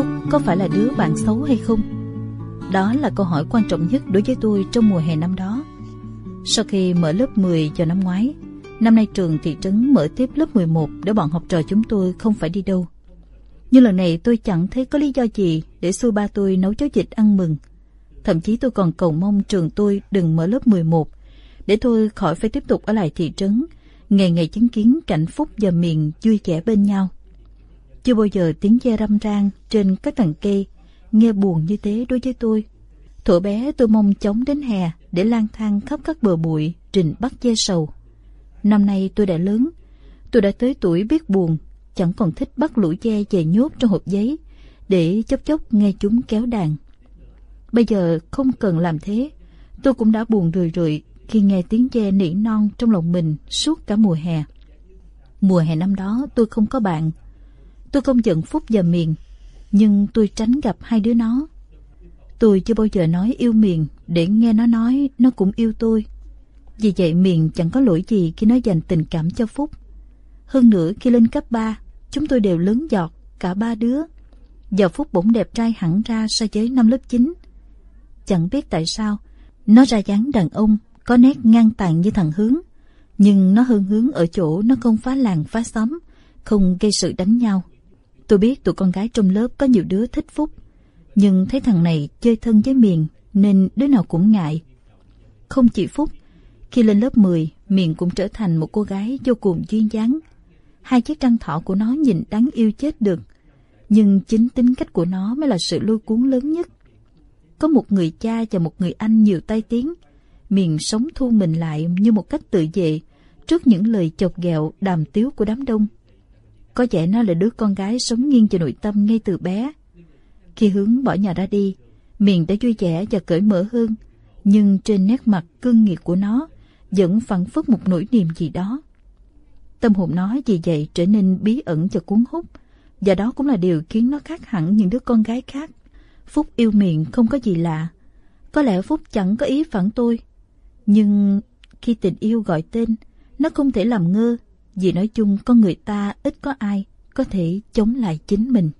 Phúc có phải là đứa bạn xấu hay không? Đó là câu hỏi quan trọng nhất đối với tôi trong mùa hè năm đó. Sau khi mở lớp 10 vào năm ngoái, năm nay trường thị trấn mở tiếp lớp 11 để bọn học trò chúng tôi không phải đi đâu. Nhưng lần này tôi chẳng thấy có lý do gì để xui ba tôi nấu cháo dịch ăn mừng. Thậm chí tôi còn cầu mong trường tôi đừng mở lớp 11 để tôi khỏi phải tiếp tục ở lại thị trấn, ngày ngày chứng kiến cảnh Phúc và Miền vui vẻ bên nhau. Chưa bao giờ tiếng dê râm ran trên các tầng cây nghe buồn như thế đối với tôi. Thuở bé tôi mong chóng đến hè để lang thang khắp các bờ bụi trình bắt dê sầu. Năm nay tôi đã lớn, tôi đã tới tuổi biết buồn, chẳng còn thích bắt lũ dê về nhốt trong hộp giấy để chốc chốc nghe chúng kéo đàn. Bây giờ không cần làm thế, tôi cũng đã buồn rười rượi khi nghe tiếng dê nỉ non trong lòng mình suốt cả mùa hè. Mùa hè năm đó tôi không có bạn. Tôi không giận Phúc và Miền, nhưng tôi tránh gặp hai đứa nó. Tôi chưa bao giờ nói yêu Miền để nghe nó nói nó cũng yêu tôi. Vì vậy Miền chẳng có lỗi gì khi nó dành tình cảm cho Phúc. Hơn nữa khi lên cấp 3, chúng tôi đều lớn giọt, cả ba đứa. Giờ Phúc bỗng đẹp trai hẳn ra so với năm lớp 9. Chẳng biết tại sao, nó ra dáng đàn ông, có nét ngang tàn như thằng Hướng. Nhưng nó hơn hướng ở chỗ nó không phá làng phá xóm, không gây sự đánh nhau. Tôi biết tụi con gái trong lớp có nhiều đứa thích Phúc, nhưng thấy thằng này chơi thân với Miền nên đứa nào cũng ngại. Không chỉ Phúc, khi lên lớp 10, Miền cũng trở thành một cô gái vô cùng duyên dáng. Hai chiếc răng thỏ của nó nhìn đáng yêu chết được, nhưng chính tính cách của nó mới là sự lôi cuốn lớn nhất. Có một người cha và một người anh nhiều tai tiếng, Miền sống thu mình lại như một cách tự vệ trước những lời chọc ghẹo đàm tiếu của đám đông. Có vẻ nó là đứa con gái sống nghiêng cho nội tâm ngay từ bé. Khi hướng bỏ nhà ra đi, miền đã vui vẻ và cởi mở hơn, nhưng trên nét mặt cương nghiệt của nó vẫn phản phất một nỗi niềm gì đó. Tâm hồn nó vì vậy trở nên bí ẩn và cuốn hút, và đó cũng là điều khiến nó khác hẳn những đứa con gái khác. Phúc yêu miệng không có gì lạ. Có lẽ Phúc chẳng có ý phản tôi. Nhưng khi tình yêu gọi tên, nó không thể làm ngơ vì nói chung con người ta ít có ai có thể chống lại chính mình.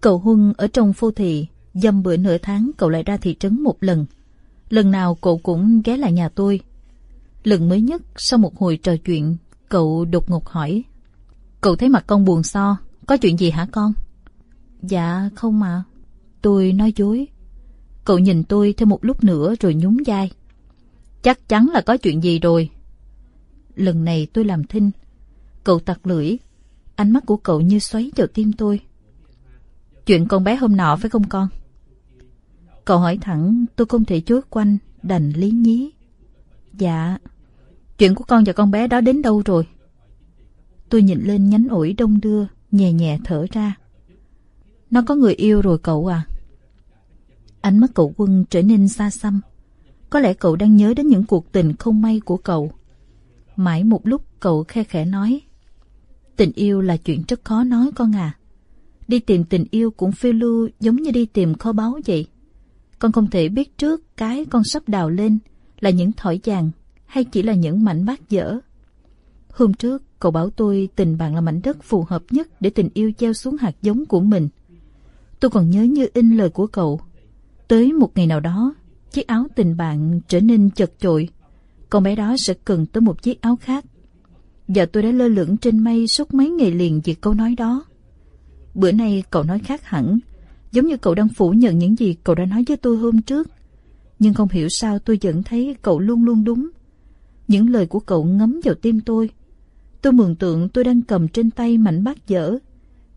Cậu Huân ở trong phô thị, dăm bữa nửa tháng cậu lại ra thị trấn một lần. Lần nào cậu cũng ghé lại nhà tôi. Lần mới nhất, sau một hồi trò chuyện, cậu đột ngột hỏi. Cậu thấy mặt con buồn so, có chuyện gì hả con? Dạ, không mà. Tôi nói dối. Cậu nhìn tôi thêm một lúc nữa rồi nhún vai. Chắc chắn là có chuyện gì rồi. Lần này tôi làm thinh. Cậu tặc lưỡi. Ánh mắt của cậu như xoáy vào tim tôi. Chuyện con bé hôm nọ phải không con? Cậu hỏi thẳng, tôi không thể chối quanh, đành lý nhí. Dạ. Chuyện của con và con bé đó đến đâu rồi? Tôi nhìn lên nhánh ủi đông đưa, nhẹ nhẹ thở ra. Nó có người yêu rồi cậu à? Ánh mắt cậu quân trở nên xa xăm. Có lẽ cậu đang nhớ đến những cuộc tình không may của cậu. Mãi một lúc cậu khe khẽ nói. Tình yêu là chuyện rất khó nói con à. Đi tìm tình yêu cũng phiêu lưu giống như đi tìm kho báu vậy. Con không thể biết trước cái con sắp đào lên là những thỏi vàng hay chỉ là những mảnh bát dở. Hôm trước, cậu bảo tôi tình bạn là mảnh đất phù hợp nhất để tình yêu gieo xuống hạt giống của mình. Tôi còn nhớ như in lời của cậu. Tới một ngày nào đó, chiếc áo tình bạn trở nên chật chội. Con bé đó sẽ cần tới một chiếc áo khác. Và tôi đã lơ lửng trên mây suốt mấy ngày liền vì câu nói đó. Bữa nay cậu nói khác hẳn, giống như cậu đang phủ nhận những gì cậu đã nói với tôi hôm trước. Nhưng không hiểu sao tôi vẫn thấy cậu luôn luôn đúng. Những lời của cậu ngấm vào tim tôi. Tôi mường tượng tôi đang cầm trên tay mảnh bát dở.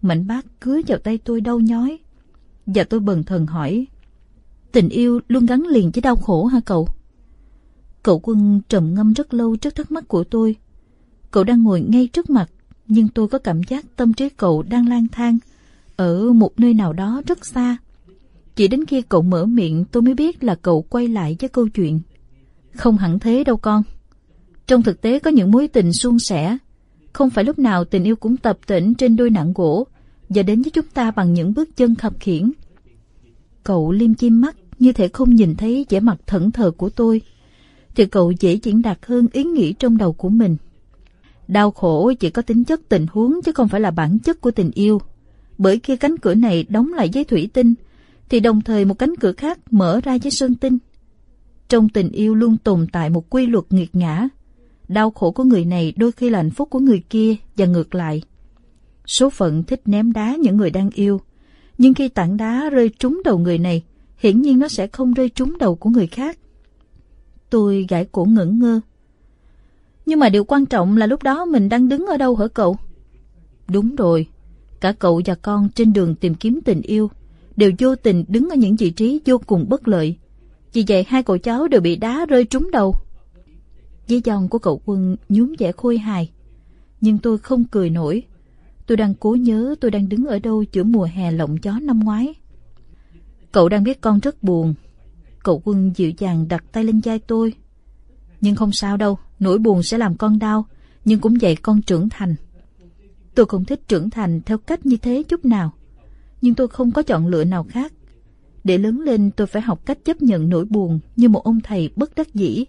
Mảnh bát cứa vào tay tôi đau nhói. Và tôi bần thần hỏi, tình yêu luôn gắn liền với đau khổ hả cậu? Cậu quân trầm ngâm rất lâu trước thắc mắc của tôi. Cậu đang ngồi ngay trước mặt, nhưng tôi có cảm giác tâm trí cậu đang lang thang ở một nơi nào đó rất xa. Chỉ đến khi cậu mở miệng tôi mới biết là cậu quay lại với câu chuyện. Không hẳn thế đâu con. Trong thực tế có những mối tình suôn sẻ. Không phải lúc nào tình yêu cũng tập tỉnh trên đôi nặng gỗ và đến với chúng ta bằng những bước chân khập khiển. Cậu liêm chim mắt như thể không nhìn thấy vẻ mặt thẫn thờ của tôi. Thì cậu dễ diễn đạt hơn ý nghĩ trong đầu của mình. Đau khổ chỉ có tính chất tình huống chứ không phải là bản chất của tình yêu. Bởi khi cánh cửa này đóng lại với thủy tinh, thì đồng thời một cánh cửa khác mở ra với sơn tinh. Trong tình yêu luôn tồn tại một quy luật nghiệt ngã. Đau khổ của người này đôi khi là hạnh phúc của người kia và ngược lại. Số phận thích ném đá những người đang yêu. Nhưng khi tảng đá rơi trúng đầu người này, hiển nhiên nó sẽ không rơi trúng đầu của người khác. Tôi gãi cổ ngẩn ngơ. Nhưng mà điều quan trọng là lúc đó mình đang đứng ở đâu hả cậu? Đúng rồi, cả cậu và con trên đường tìm kiếm tình yêu đều vô tình đứng ở những vị trí vô cùng bất lợi. Vì vậy hai cậu cháu đều bị đá rơi trúng đầu. Dây dòng của cậu quân nhún vẻ khôi hài. Nhưng tôi không cười nổi. Tôi đang cố nhớ tôi đang đứng ở đâu giữa mùa hè lộng gió năm ngoái. Cậu đang biết con rất buồn. Cậu quân dịu dàng đặt tay lên vai tôi. Nhưng không sao đâu, nỗi buồn sẽ làm con đau, nhưng cũng vậy con trưởng thành. Tôi không thích trưởng thành theo cách như thế chút nào. Nhưng tôi không có chọn lựa nào khác. Để lớn lên tôi phải học cách chấp nhận nỗi buồn như một ông thầy bất đắc dĩ.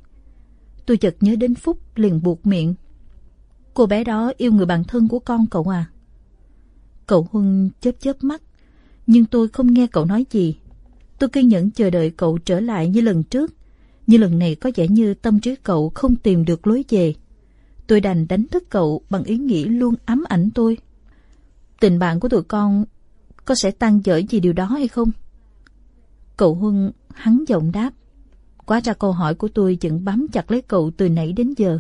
Tôi chợt nhớ đến Phúc liền buộc miệng. Cô bé đó yêu người bạn thân của con cậu à? Cậu Huân chớp chớp mắt, nhưng tôi không nghe cậu nói gì. Tôi kiên nhẫn chờ đợi cậu trở lại như lần trước, nhưng lần này có vẻ như tâm trí cậu không tìm được lối về. Tôi đành đánh thức cậu bằng ý nghĩ luôn ám ảnh tôi. Tình bạn của tụi con có sẽ tan dở gì điều đó hay không? Cậu Huân hắn giọng đáp. Quá ra câu hỏi của tôi vẫn bám chặt lấy cậu từ nãy đến giờ.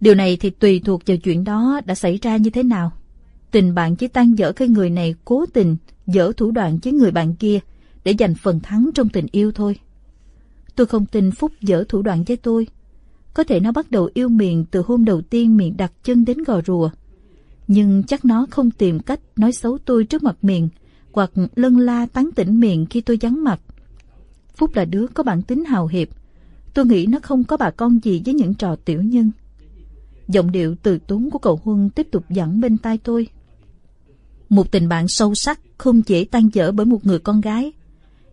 Điều này thì tùy thuộc vào chuyện đó đã xảy ra như thế nào. Tình bạn chỉ tan dở khi người này cố tình dở thủ đoạn với người bạn kia để giành phần thắng trong tình yêu thôi. Tôi không tin Phúc dở thủ đoạn với tôi. Có thể nó bắt đầu yêu miền từ hôm đầu tiên miền đặt chân đến gò rùa. Nhưng chắc nó không tìm cách nói xấu tôi trước mặt miền hoặc lân la tán tỉnh miền khi tôi vắng mặt. Phúc là đứa có bản tính hào hiệp. Tôi nghĩ nó không có bà con gì với những trò tiểu nhân. Giọng điệu từ tốn của cậu Huân tiếp tục dẫn bên tai tôi. Một tình bạn sâu sắc không dễ tan dở bởi một người con gái.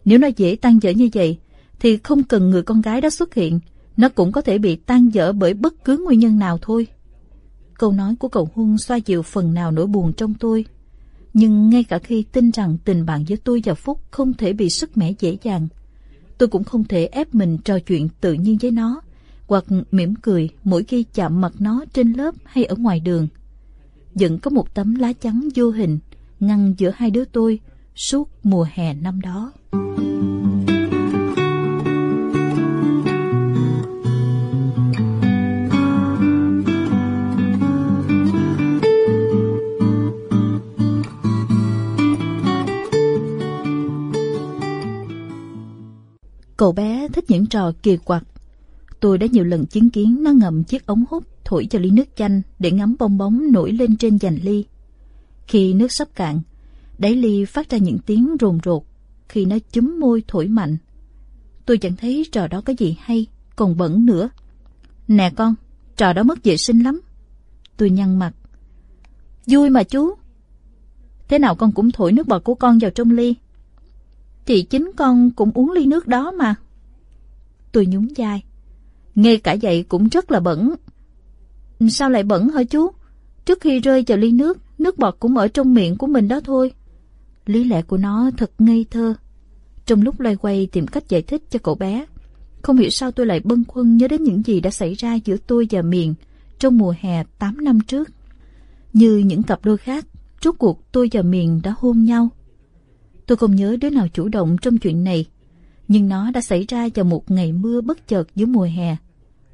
Nếu nó dễ tan dở như vậy, thì không cần người con gái đó xuất hiện, nó cũng có thể bị tan dở bởi bất cứ nguyên nhân nào thôi. Câu nói của cậu Huân xoa dịu phần nào nỗi buồn trong tôi. Nhưng ngay cả khi tin rằng tình bạn giữa tôi và Phúc không thể bị sức mẻ dễ dàng, tôi cũng không thể ép mình trò chuyện tự nhiên với nó, hoặc mỉm cười mỗi khi chạm mặt nó trên lớp hay ở ngoài đường. Vẫn có một tấm lá chắn vô hình ngăn giữa hai đứa tôi suốt mùa hè năm đó. Cậu bé thích những trò kỳ quặc. Tôi đã nhiều lần chứng kiến nó ngậm chiếc ống hút thổi cho ly nước chanh để ngắm bong bóng nổi lên trên dàn ly. Khi nước sắp cạn, đáy ly phát ra những tiếng rồn rột khi nó chúm môi thổi mạnh. Tôi chẳng thấy trò đó có gì hay, còn bẩn nữa. Nè con, trò đó mất vệ sinh lắm. Tôi nhăn mặt. Vui mà chú. Thế nào con cũng thổi nước bọt của con vào trong ly, thì chính con cũng uống ly nước đó mà. Tôi nhún vai. Nghe cả vậy cũng rất là bẩn. Sao lại bẩn hả chú? Trước khi rơi vào ly nước, nước bọt cũng ở trong miệng của mình đó thôi. Lý lẽ của nó thật ngây thơ. Trong lúc loay quay tìm cách giải thích cho cậu bé, không hiểu sao tôi lại bâng khuâng nhớ đến những gì đã xảy ra giữa tôi và Miền trong mùa hè 8 năm trước. Như những cặp đôi khác, rốt cuộc tôi và Miền đã hôn nhau. Tôi không nhớ đứa nào chủ động trong chuyện này, nhưng nó đã xảy ra vào một ngày mưa bất chợt giữa mùa hè.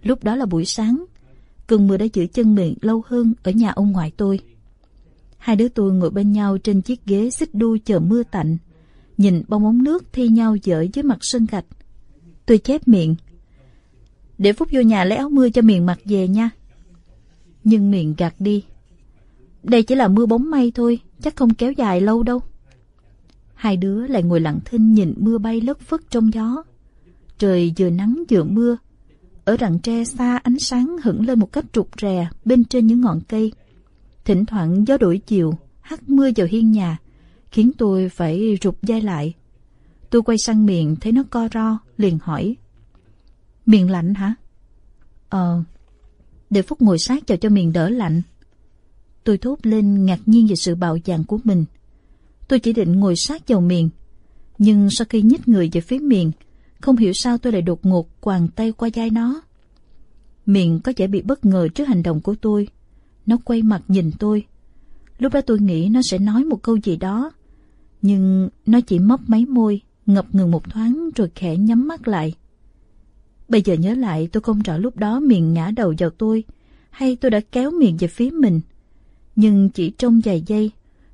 Lúc đó là buổi sáng, cơn mưa đã giữ chân miệng lâu hơn ở nhà ông ngoại tôi. Hai đứa tôi ngồi bên nhau trên chiếc ghế xích đu chờ mưa tạnh, nhìn bong bóng nước thi nhau dở dưới mặt sân gạch. Tôi chép miệng. Để Phúc vô nhà lấy áo mưa cho miệng mặc về nha. Nhưng miệng gạt đi. Đây chỉ là mưa bóng mây thôi, chắc không kéo dài lâu đâu. Hai đứa lại ngồi lặng thinh nhìn mưa bay lất phất trong gió. Trời vừa nắng vừa mưa. Ở rặng tre xa ánh sáng hững lên một cách trục rè bên trên những ngọn cây. Thỉnh thoảng gió đổi chiều, hắt mưa vào hiên nhà, khiến tôi phải rụt vai lại. Tôi quay sang miệng thấy nó co ro, liền hỏi. Miệng lạnh hả? Ờ, để Phúc ngồi sát vào cho miệng đỡ lạnh. Tôi thốt lên ngạc nhiên về sự bạo dạn của mình. Tôi chỉ định ngồi sát vào miền. Nhưng sau khi nhích người về phía miền, không hiểu sao tôi lại đột ngột quàng tay qua vai nó. Miền có vẻ bị bất ngờ trước hành động của tôi. Nó quay mặt nhìn tôi. Lúc đó tôi nghĩ nó sẽ nói một câu gì đó. Nhưng nó chỉ mấp máy môi, ngập ngừng một thoáng rồi khẽ nhắm mắt lại. Bây giờ nhớ lại tôi không rõ lúc đó miền ngã đầu vào tôi hay tôi đã kéo miền về phía mình. Nhưng chỉ trong vài giây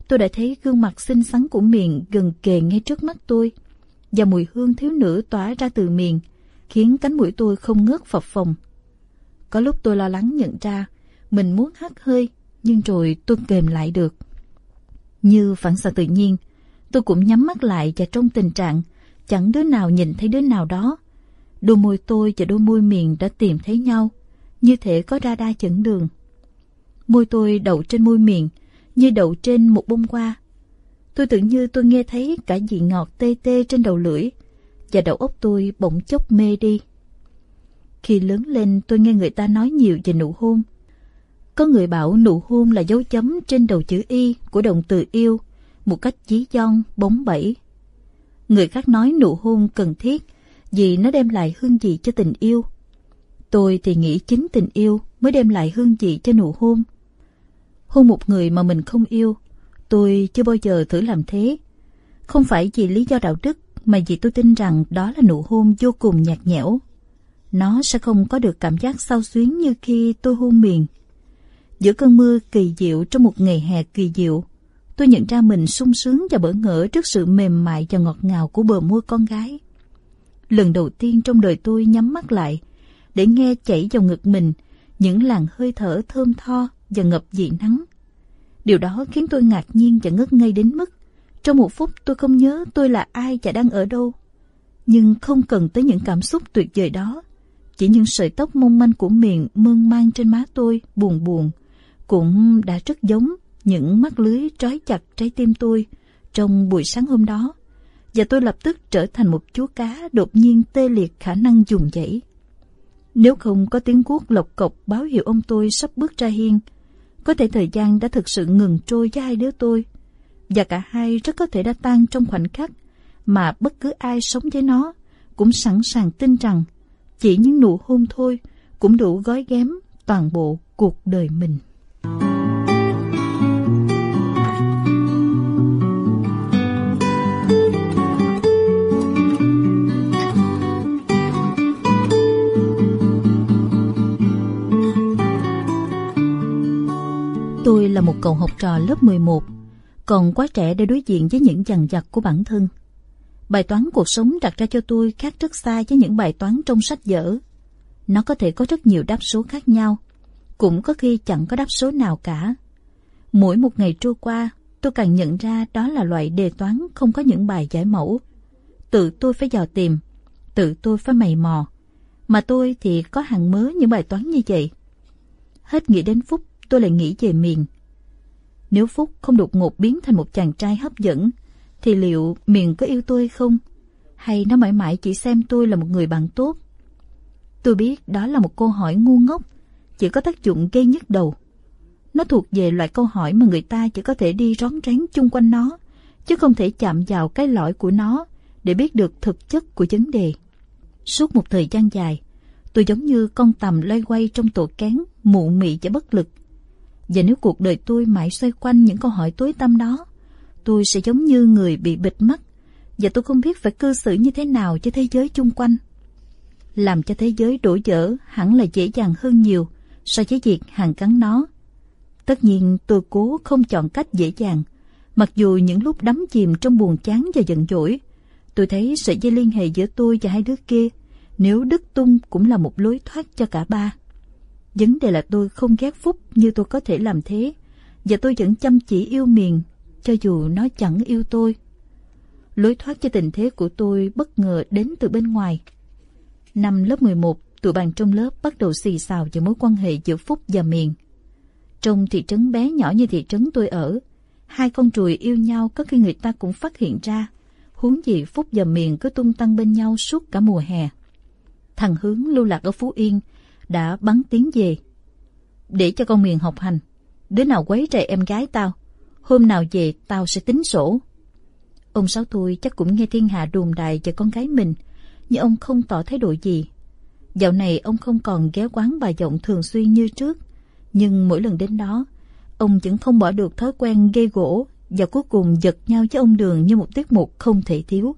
tôi đã thấy gương mặt xinh xắn của miền gần kề ngay trước mắt tôi và mùi hương thiếu nữ tỏa ra từ miền khiến cánh mũi tôi không ngớt phập phồng. Có lúc tôi lo lắng nhận ra mình muốn hắt hơi nhưng rồi tôi kềm lại được. Như phản xạ tự nhiên, tôi cũng nhắm mắt lại và trong tình trạng chẳng đứa nào nhìn thấy đứa nào đó. Đôi môi tôi và đôi môi miền đã tìm thấy nhau, như thể có ra đa chẩn đường. Môi tôi đậu trên môi miền, như đậu trên một bông hoa. Tôi tưởng như tôi nghe thấy cả vị ngọt tê tê trên đầu lưỡi, và đầu óc tôi bỗng chốc mê đi. Khi lớn lên tôi nghe người ta nói nhiều về nụ hôn. Có người bảo nụ hôn là dấu chấm trên đầu chữ Y của động từ yêu, một cách dí dong, bóng bẩy. Người khác nói nụ hôn cần thiết vì nó đem lại hương vị cho tình yêu. Tôi thì nghĩ chính tình yêu mới đem lại hương vị cho nụ hôn. Hôn một người mà mình không yêu, tôi chưa bao giờ thử làm thế. Không phải vì lý do đạo đức mà vì tôi tin rằng đó là nụ hôn vô cùng nhạt nhẽo. Nó sẽ không có được cảm giác sao xuyến như khi tôi hôn miền. Giữa cơn mưa kỳ diệu trong một ngày hè kỳ diệu, tôi nhận ra mình sung sướng và bỡ ngỡ trước sự mềm mại và ngọt ngào của bờ môi con gái. Lần đầu tiên trong đời tôi nhắm mắt lại, để nghe chảy vào ngực mình những làn hơi thở thơm tho và ngập dị nắng. Điều đó khiến tôi ngạc nhiên và ngất ngây đến mức trong một phút tôi không nhớ tôi là ai và đang ở đâu. Nhưng không cần tới những cảm xúc tuyệt vời đó. Chỉ những sợi tóc mong manh của miệng mơn mang trên má tôi buồn buồn cũng đã rất giống những mắt lưới trói chặt trái tim tôi trong buổi sáng hôm đó. Và tôi lập tức trở thành một chú cá đột nhiên tê liệt khả năng dùng dãy. Nếu không có tiếng cuốc lộc cộc báo hiệu ông tôi sắp bước ra hiên, có thể thời gian đã thực sự ngừng trôi với hai đứa tôi, và cả hai rất có thể đã tan trong khoảnh khắc mà bất cứ ai sống với nó cũng sẵn sàng tin rằng chỉ những nụ hôn thôi cũng đủ gói ghém toàn bộ cuộc đời mình. Một cậu học trò lớp 11, còn quá trẻ để đối diện với những dằn vặt của bản thân. Bài toán cuộc sống đặt ra cho tôi khác rất xa với những bài toán trong sách vở. Nó có thể có rất nhiều đáp số khác nhau, cũng có khi chẳng có đáp số nào cả. Mỗi một ngày trôi qua, tôi càng nhận ra đó là loại đề toán không có những bài giải mẫu. Tự tôi phải dò tìm, tự tôi phải mày mò, mà tôi thì có hàng mớ những bài toán như vậy. Hết nghĩ đến phút tôi lại nghĩ về miền. Nếu Phúc không đột ngột biến thành một chàng trai hấp dẫn, thì liệu miền có yêu tôi không? Hay nó mãi mãi chỉ xem tôi là một người bạn tốt? Tôi biết đó là một câu hỏi ngu ngốc, chỉ có tác dụng gây nhức đầu. Nó thuộc về loại câu hỏi mà người ta chỉ có thể đi rón rén chung quanh nó, chứ không thể chạm vào cái lõi của nó để biết được thực chất của vấn đề. Suốt một thời gian dài, tôi giống như con tầm loay quay trong tổ kén, mụ mị và bất lực. Và nếu cuộc đời tôi mãi xoay quanh những câu hỏi tối tăm đó, tôi sẽ giống như người bị bịt mắt và tôi không biết phải cư xử như thế nào cho thế giới chung quanh. Làm cho thế giới đổ dở hẳn là dễ dàng hơn nhiều so với việc hàn cắn nó. Tất nhiên tôi cố không chọn cách dễ dàng, mặc dù những lúc đắm chìm trong buồn chán và giận dỗi, tôi thấy sợi dây liên hệ giữa tôi và hai đứa kia, nếu đứt tung cũng là một lối thoát cho cả ba. Vấn đề là tôi không ghét Phúc như tôi có thể làm thế, và tôi vẫn chăm chỉ yêu miền, cho dù nó chẳng yêu tôi. Lối thoát cho tình thế của tôi bất ngờ đến từ bên ngoài. Năm lớp 11, tụi bạn trong lớp bắt đầu xì xào về mối quan hệ giữa Phúc và miền. Trong thị trấn bé nhỏ như thị trấn tôi ở, hai con trùi yêu nhau có khi người ta cũng phát hiện ra, huống gì Phúc và miền cứ tung tăng bên nhau suốt cả mùa hè. Thằng Hướng lưu lạc ở Phú Yên đã bắn tiếng về. Để cho con miền học hành, đứa nào quấy rầy em gái tao, hôm nào về tao sẽ tính sổ. Ông Sáu Thôi chắc cũng nghe thiên hạ đồn đại về con gái mình, nhưng ông không tỏ thái độ gì. Dạo này ông không còn ghé quán bà giọng thường xuyên như trước, nhưng mỗi lần đến đó, ông vẫn không bỏ được thói quen gây gỗ và cuối cùng giật nhau với ông Đường như một tiết mục không thể thiếu.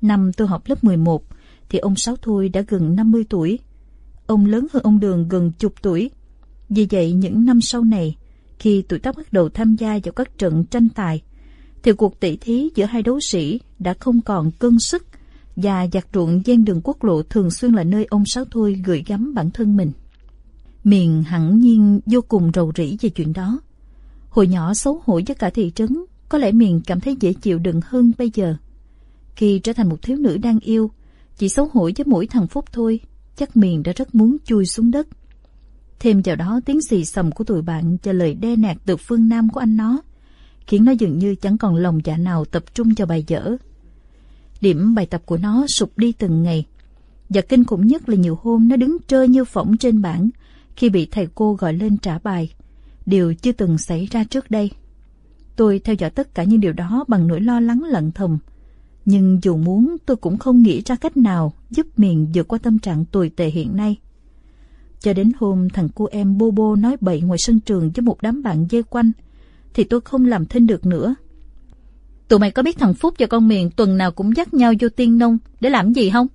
Năm tôi học lớp 11 thì ông Sáu Thôi đã gần 50 tuổi. Ông lớn hơn ông Đường gần chục tuổi. Vì vậy những năm sau này, khi tuổi tác bắt đầu tham gia vào các trận tranh tài, thì cuộc tỷ thí giữa hai đấu sĩ đã không còn cân sức và giặc ruộng gian đường quốc lộ thường xuyên là nơi ông Sáu Thôi gửi gắm bản thân mình. Miền hẳn nhiên vô cùng rầu rĩ về chuyện đó. Hồi nhỏ xấu hổ với cả thị trấn, có lẽ Miền cảm thấy dễ chịu đựng hơn bây giờ. Khi trở thành một thiếu nữ đang yêu, chỉ xấu hổ với mỗi thằng Phúc thôi, chắc Miền đã rất muốn chui xuống đất. Thêm vào đó tiếng xì xầm của tụi bạn và lời đe nạt từ phương Nam của anh nó, khiến nó dường như chẳng còn lòng dạ nào tập trung cho bài dở. Điểm bài tập của nó sụp đi từng ngày. Và kinh khủng nhất là nhiều hôm nó đứng trơ như phỏng trên bảng khi bị thầy cô gọi lên trả bài. Điều chưa từng xảy ra trước đây. Tôi theo dõi tất cả những điều đó bằng nỗi lo lắng lận thầm. Nhưng dù muốn tôi cũng không nghĩ ra cách nào giúp miền vượt qua tâm trạng tồi tệ hiện nay. Cho đến hôm thằng cô em Bobo nói bậy ngoài sân trường với một đám bạn dây quanh, thì tôi không làm thinh được nữa. Tụi mày có biết thằng Phúc và con Miền tuần nào cũng dắt nhau vô tiên nông để làm gì không?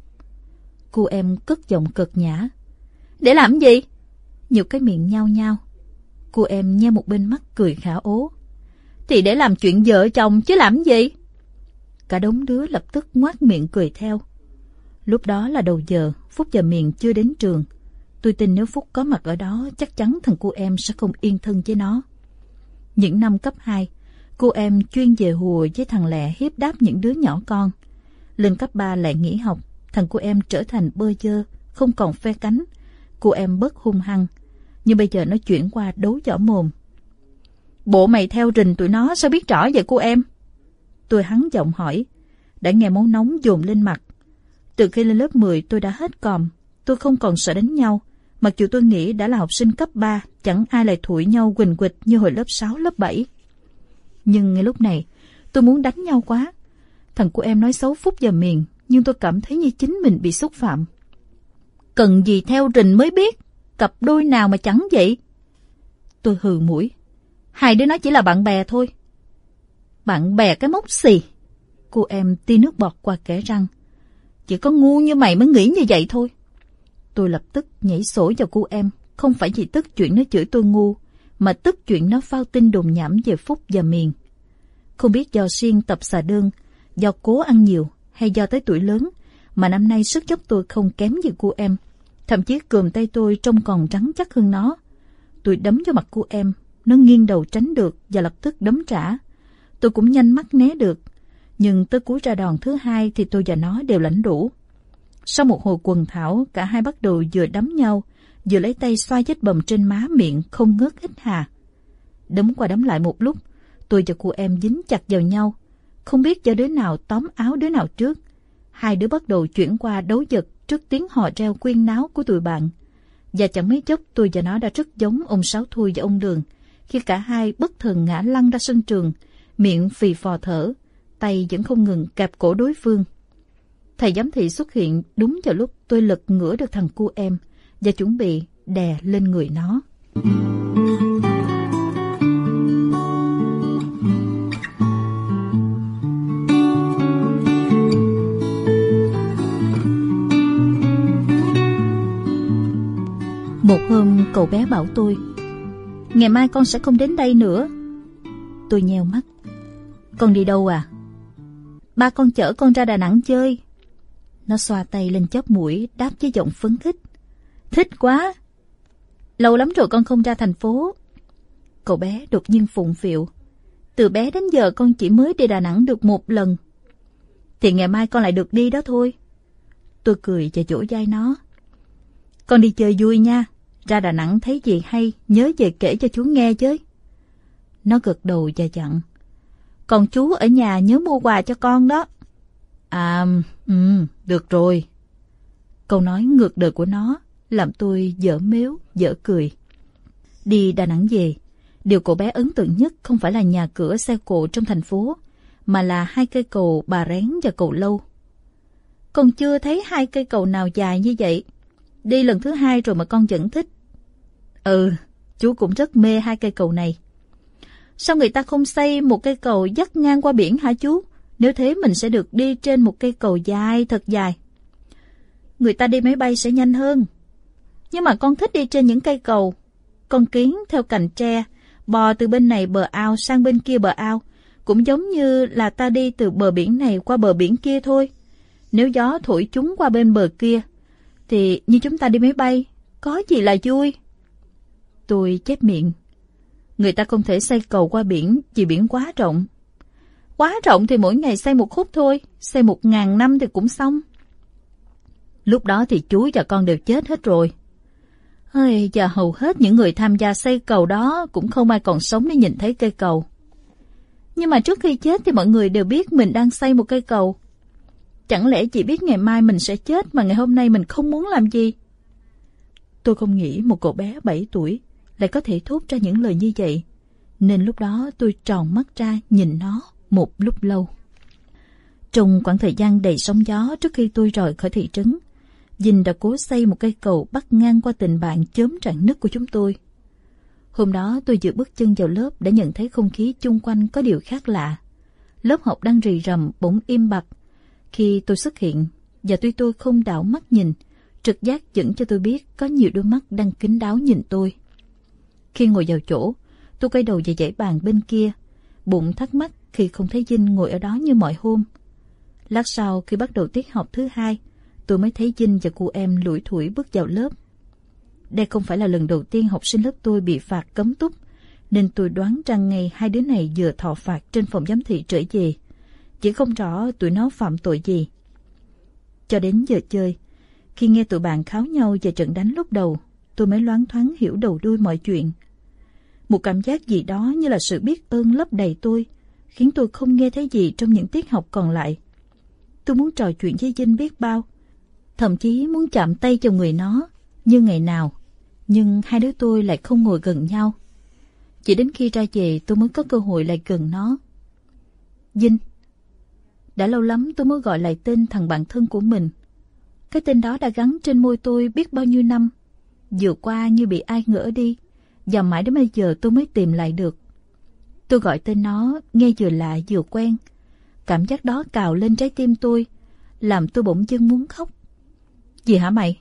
Cô em cất giọng cực nhã. Để làm gì? Nhiều cái miệng nhao nhao. Cô em nhe một bên mắt cười khả ố. Thì để làm chuyện vợ chồng chứ làm gì? Cả đống đứa lập tức ngoác miệng cười theo. Lúc đó là đầu giờ, Phúc và Miền chưa đến trường. Tôi tin nếu Phúc có mặt ở đó, chắc chắn thằng cô em sẽ không yên thân với nó. Những năm cấp 2, cô em chuyên về hùa với thằng Lẹ hiếp đáp những đứa nhỏ con. Lên cấp 3 lại nghỉ học, thằng cô em trở thành bơ dơ, không còn phe cánh. Cô em bớt hung hăng, nhưng bây giờ nó chuyển qua đấu võ mồm. Bộ mày theo rình tụi nó sao biết rõ vậy cô em? Tôi hắn giọng hỏi, đã nghe máu nóng dồn lên mặt. Từ khi lên lớp 10 tôi đã hết còm, tôi không còn sợ đánh nhau. Mặc dù tôi nghĩ đã là học sinh cấp 3, chẳng ai lại thủi nhau quỳnh quịch như hồi lớp 6, lớp 7. Nhưng ngay lúc này, tôi muốn đánh nhau quá. Thằng của em nói xấu Phúc và Miền, nhưng tôi cảm thấy như chính mình bị xúc phạm. Cần gì theo rình mới biết, cặp đôi nào mà chẳng vậy? Tôi hừ mũi. Hai đứa nó chỉ là bạn bè thôi. Bạn bè cái mốc xì. Cô em ti nước bọt qua kẻ răng. Chỉ có ngu như mày mới nghĩ như vậy thôi. Tôi lập tức nhảy sổ vào cô em, không phải vì tức chuyện nó chửi tôi ngu, mà tức chuyện nó phao tin đồn nhảm về Phúc và Miền. Không biết do xuyên tập xà đơn, do cố ăn nhiều hay do tới tuổi lớn, mà năm nay sức dốc tôi không kém gì cô em. Thậm chí cườm tay tôi trông còn trắng chắc hơn nó. Tôi đấm vào mặt cô em, nó nghiêng đầu tránh được và lập tức đấm trả. Tôi cũng nhanh mắt né được, nhưng tới cuối ra đòn thứ hai thì tôi và nó đều lãnh đủ. Sau một hồi quần thảo, cả hai bắt đầu vừa đấm nhau, vừa lấy tay xoa vết bầm trên má miệng không ngớt hít hà. Đấm qua đấm lại một lúc, tôi và cô em dính chặt vào nhau. Không biết do đứa nào tóm áo đứa nào trước. Hai đứa bắt đầu chuyển qua đấu giật trước tiếng hò reo quyên náo của tụi bạn. Và chẳng mấy chốc tôi và nó đã rất giống ông Sáu Thui và ông Đường. Khi cả hai bất thần ngã lăn ra sân trường, miệng phì phò thở, tay vẫn không ngừng kẹp cổ đối phương. Thầy giám thị xuất hiện đúng vào lúc tôi lật ngửa được thằng cu em và chuẩn bị đè lên người nó. Một hôm cậu bé bảo tôi Ngày mai con sẽ không đến đây nữa Tôi nheo mắt con đi đâu à? Ba con chở con ra Đà Nẵng chơi. Nó xoa tay lên chóp mũi Đáp với giọng phấn khích. Thích quá. Lâu lắm rồi con không ra thành phố. Cậu bé đột nhiên phụng phịu. Từ bé đến giờ con chỉ mới đi Đà Nẵng được một lần. Thì ngày mai con lại được đi đó thôi. Tôi cười và dỗ dai nó. Con đi chơi vui nha. Ra Đà Nẵng thấy gì hay, nhớ về kể cho chú nghe chứ. Nó gật đầu và dặn. Còn chú ở nhà nhớ mua quà cho con đó. À, ừ, được rồi. Câu nói ngược đời của nó làm tôi dở mếu, dở cười. Đi Đà Nẵng về, điều cậu bé ấn tượng nhất không phải là nhà cửa xe cộ trong thành phố, mà là hai cây cầu bà rén và cầu lâu. Con chưa thấy hai cây cầu nào dài như vậy. Đi lần thứ hai rồi mà con vẫn thích. Ừ, chú cũng rất mê hai cây cầu này. Sao người ta không xây một cây cầu dắt ngang qua biển hả chú? Nếu thế mình sẽ được đi trên một cây cầu dài thật dài. Người ta đi máy bay sẽ nhanh hơn. Nhưng mà con thích đi trên những cây cầu. Con kiến theo cành tre, bò từ bên này bờ ao sang bên kia bờ ao. Cũng giống như là ta đi từ bờ biển này qua bờ biển kia thôi. Nếu gió thổi chúng qua bên bờ kia, thì như chúng ta đi máy bay, có gì là vui. Tôi chép miệng. Người ta không thể xây cầu qua biển vì biển quá rộng. Quá rộng thì mỗi ngày xây một khúc thôi, xây một ngàn năm thì cũng xong. Lúc đó thì chú và con đều chết hết rồi. Ơi, và hầu hết những người tham gia xây cầu đó cũng không ai còn sống để nhìn thấy cây cầu. Nhưng mà trước khi chết thì mọi người đều biết mình đang xây một cây cầu. Chẳng lẽ chỉ biết ngày mai mình sẽ chết mà ngày hôm nay mình không muốn làm gì? Tôi không nghĩ một cậu bé 7 tuổi lại có thể thốt ra những lời như vậy. Nên lúc đó tôi tròn mắt ra nhìn nó một lúc lâu. Trong khoảng thời gian đầy sóng gió trước khi tôi rời khỏi thị trấn, Dinh đã cố xây một cây cầu bắt ngang qua tình bạn chớm rạn nứt của chúng tôi. Hôm đó tôi vừa bước chân vào lớp đã nhận thấy không khí chung quanh có điều khác lạ. Lớp học đang rì rầm bỗng im bặt. Khi tôi xuất hiện, và tuy tôi không đảo mắt nhìn, trực giác dẫn cho tôi biết có nhiều đôi mắt đang kính đáo nhìn tôi. Khi ngồi vào chỗ, tôi quay đầu về dãy bàn bên kia, bụng thắc mắc khi không thấy Dinh ngồi ở đó như mọi hôm. Lát sau khi bắt đầu tiết học thứ hai, tôi mới thấy Dinh và cô em lủi thủi bước vào lớp. Đây không phải là lần đầu tiên học sinh lớp tôi bị phạt cấm túc, nên tôi đoán rằng ngày hai đứa này vừa thọ phạt trên phòng giám thị trở về. Chỉ không rõ tụi nó phạm tội gì. Cho đến giờ chơi, khi nghe tụi bạn kháo nhau về trận đánh lúc đầu, tôi mới loáng thoáng hiểu đầu đuôi mọi chuyện. Một cảm giác gì đó như là sự biết ơn lấp đầy tôi, khiến tôi không nghe thấy gì trong những tiết học còn lại. Tôi muốn trò chuyện với Vinh biết bao, thậm chí muốn chạm tay vào người nó, như ngày nào. Nhưng hai đứa tôi lại không ngồi gần nhau. Chỉ đến khi ra về tôi mới có cơ hội lại gần nó. Vinh Đã lâu lắm tôi mới gọi lại tên thằng bạn thân của mình. Cái tên đó đã gắn trên môi tôi biết bao nhiêu năm. Vừa qua như bị ai ngỡ đi. Và mãi đến bây giờ tôi mới tìm lại được. Tôi gọi tên nó, nghe vừa lạ vừa quen. Cảm giác đó cào lên trái tim tôi, làm tôi bỗng dưng muốn khóc. Gì hả mày?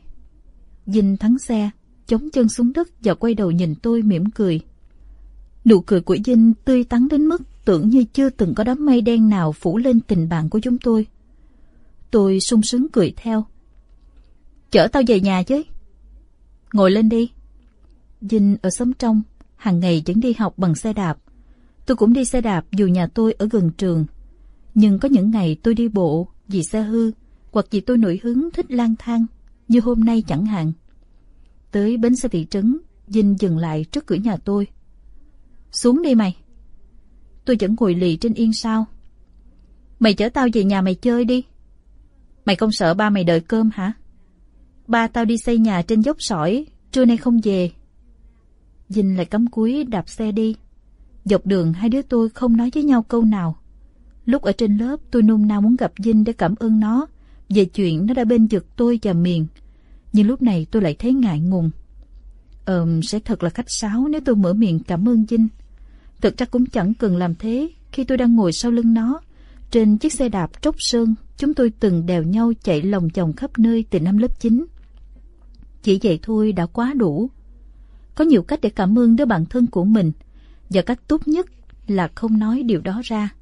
Dinh thắng xe, chống chân xuống đất và quay đầu nhìn tôi mỉm cười. Nụ cười của Dinh tươi tắn đến mức tưởng như chưa từng có đám mây đen nào phủ lên tình bạn của chúng tôi. Tôi sung sướng cười theo. Chở tao về nhà chứ. Ngồi lên đi. Dinh ở xóm trong, hàng ngày vẫn đi học bằng xe đạp. Tôi cũng đi xe đạp dù nhà tôi ở gần trường. Nhưng có những ngày tôi đi bộ vì xe hư hoặc vì tôi nổi hứng thích lang thang như hôm nay chẳng hạn. Tới bến xe thị trấn, Dinh dừng lại trước cửa nhà tôi. Xuống đi mày. Tôi vẫn ngồi lì trên yên sao. Mày chở tao về nhà mày chơi đi. Mày không sợ ba mày đợi cơm hả? Ba tao đi xây nhà trên dốc sỏi, trưa nay không về. Dinh lại cắm cúi đạp xe đi. Dọc đường hai đứa tôi không nói với nhau câu nào. Lúc ở trên lớp tôi nôn nao muốn gặp Dinh để cảm ơn nó về chuyện nó đã bên vực tôi và Miền. Nhưng lúc này tôi lại thấy ngại ngùng. Ờm, sẽ thật là khách sáo nếu tôi mở miệng cảm ơn Dinh. Thực ra cũng chẳng cần làm thế khi tôi đang ngồi sau lưng nó. Trên chiếc xe đạp trốc sơn, chúng tôi từng đèo nhau chạy lòng vòng khắp nơi từ năm lớp 9. Chỉ vậy thôi đã quá đủ. Có nhiều cách để cảm ơn đứa bạn thân của mình, và cách tốt nhất là không nói điều đó ra.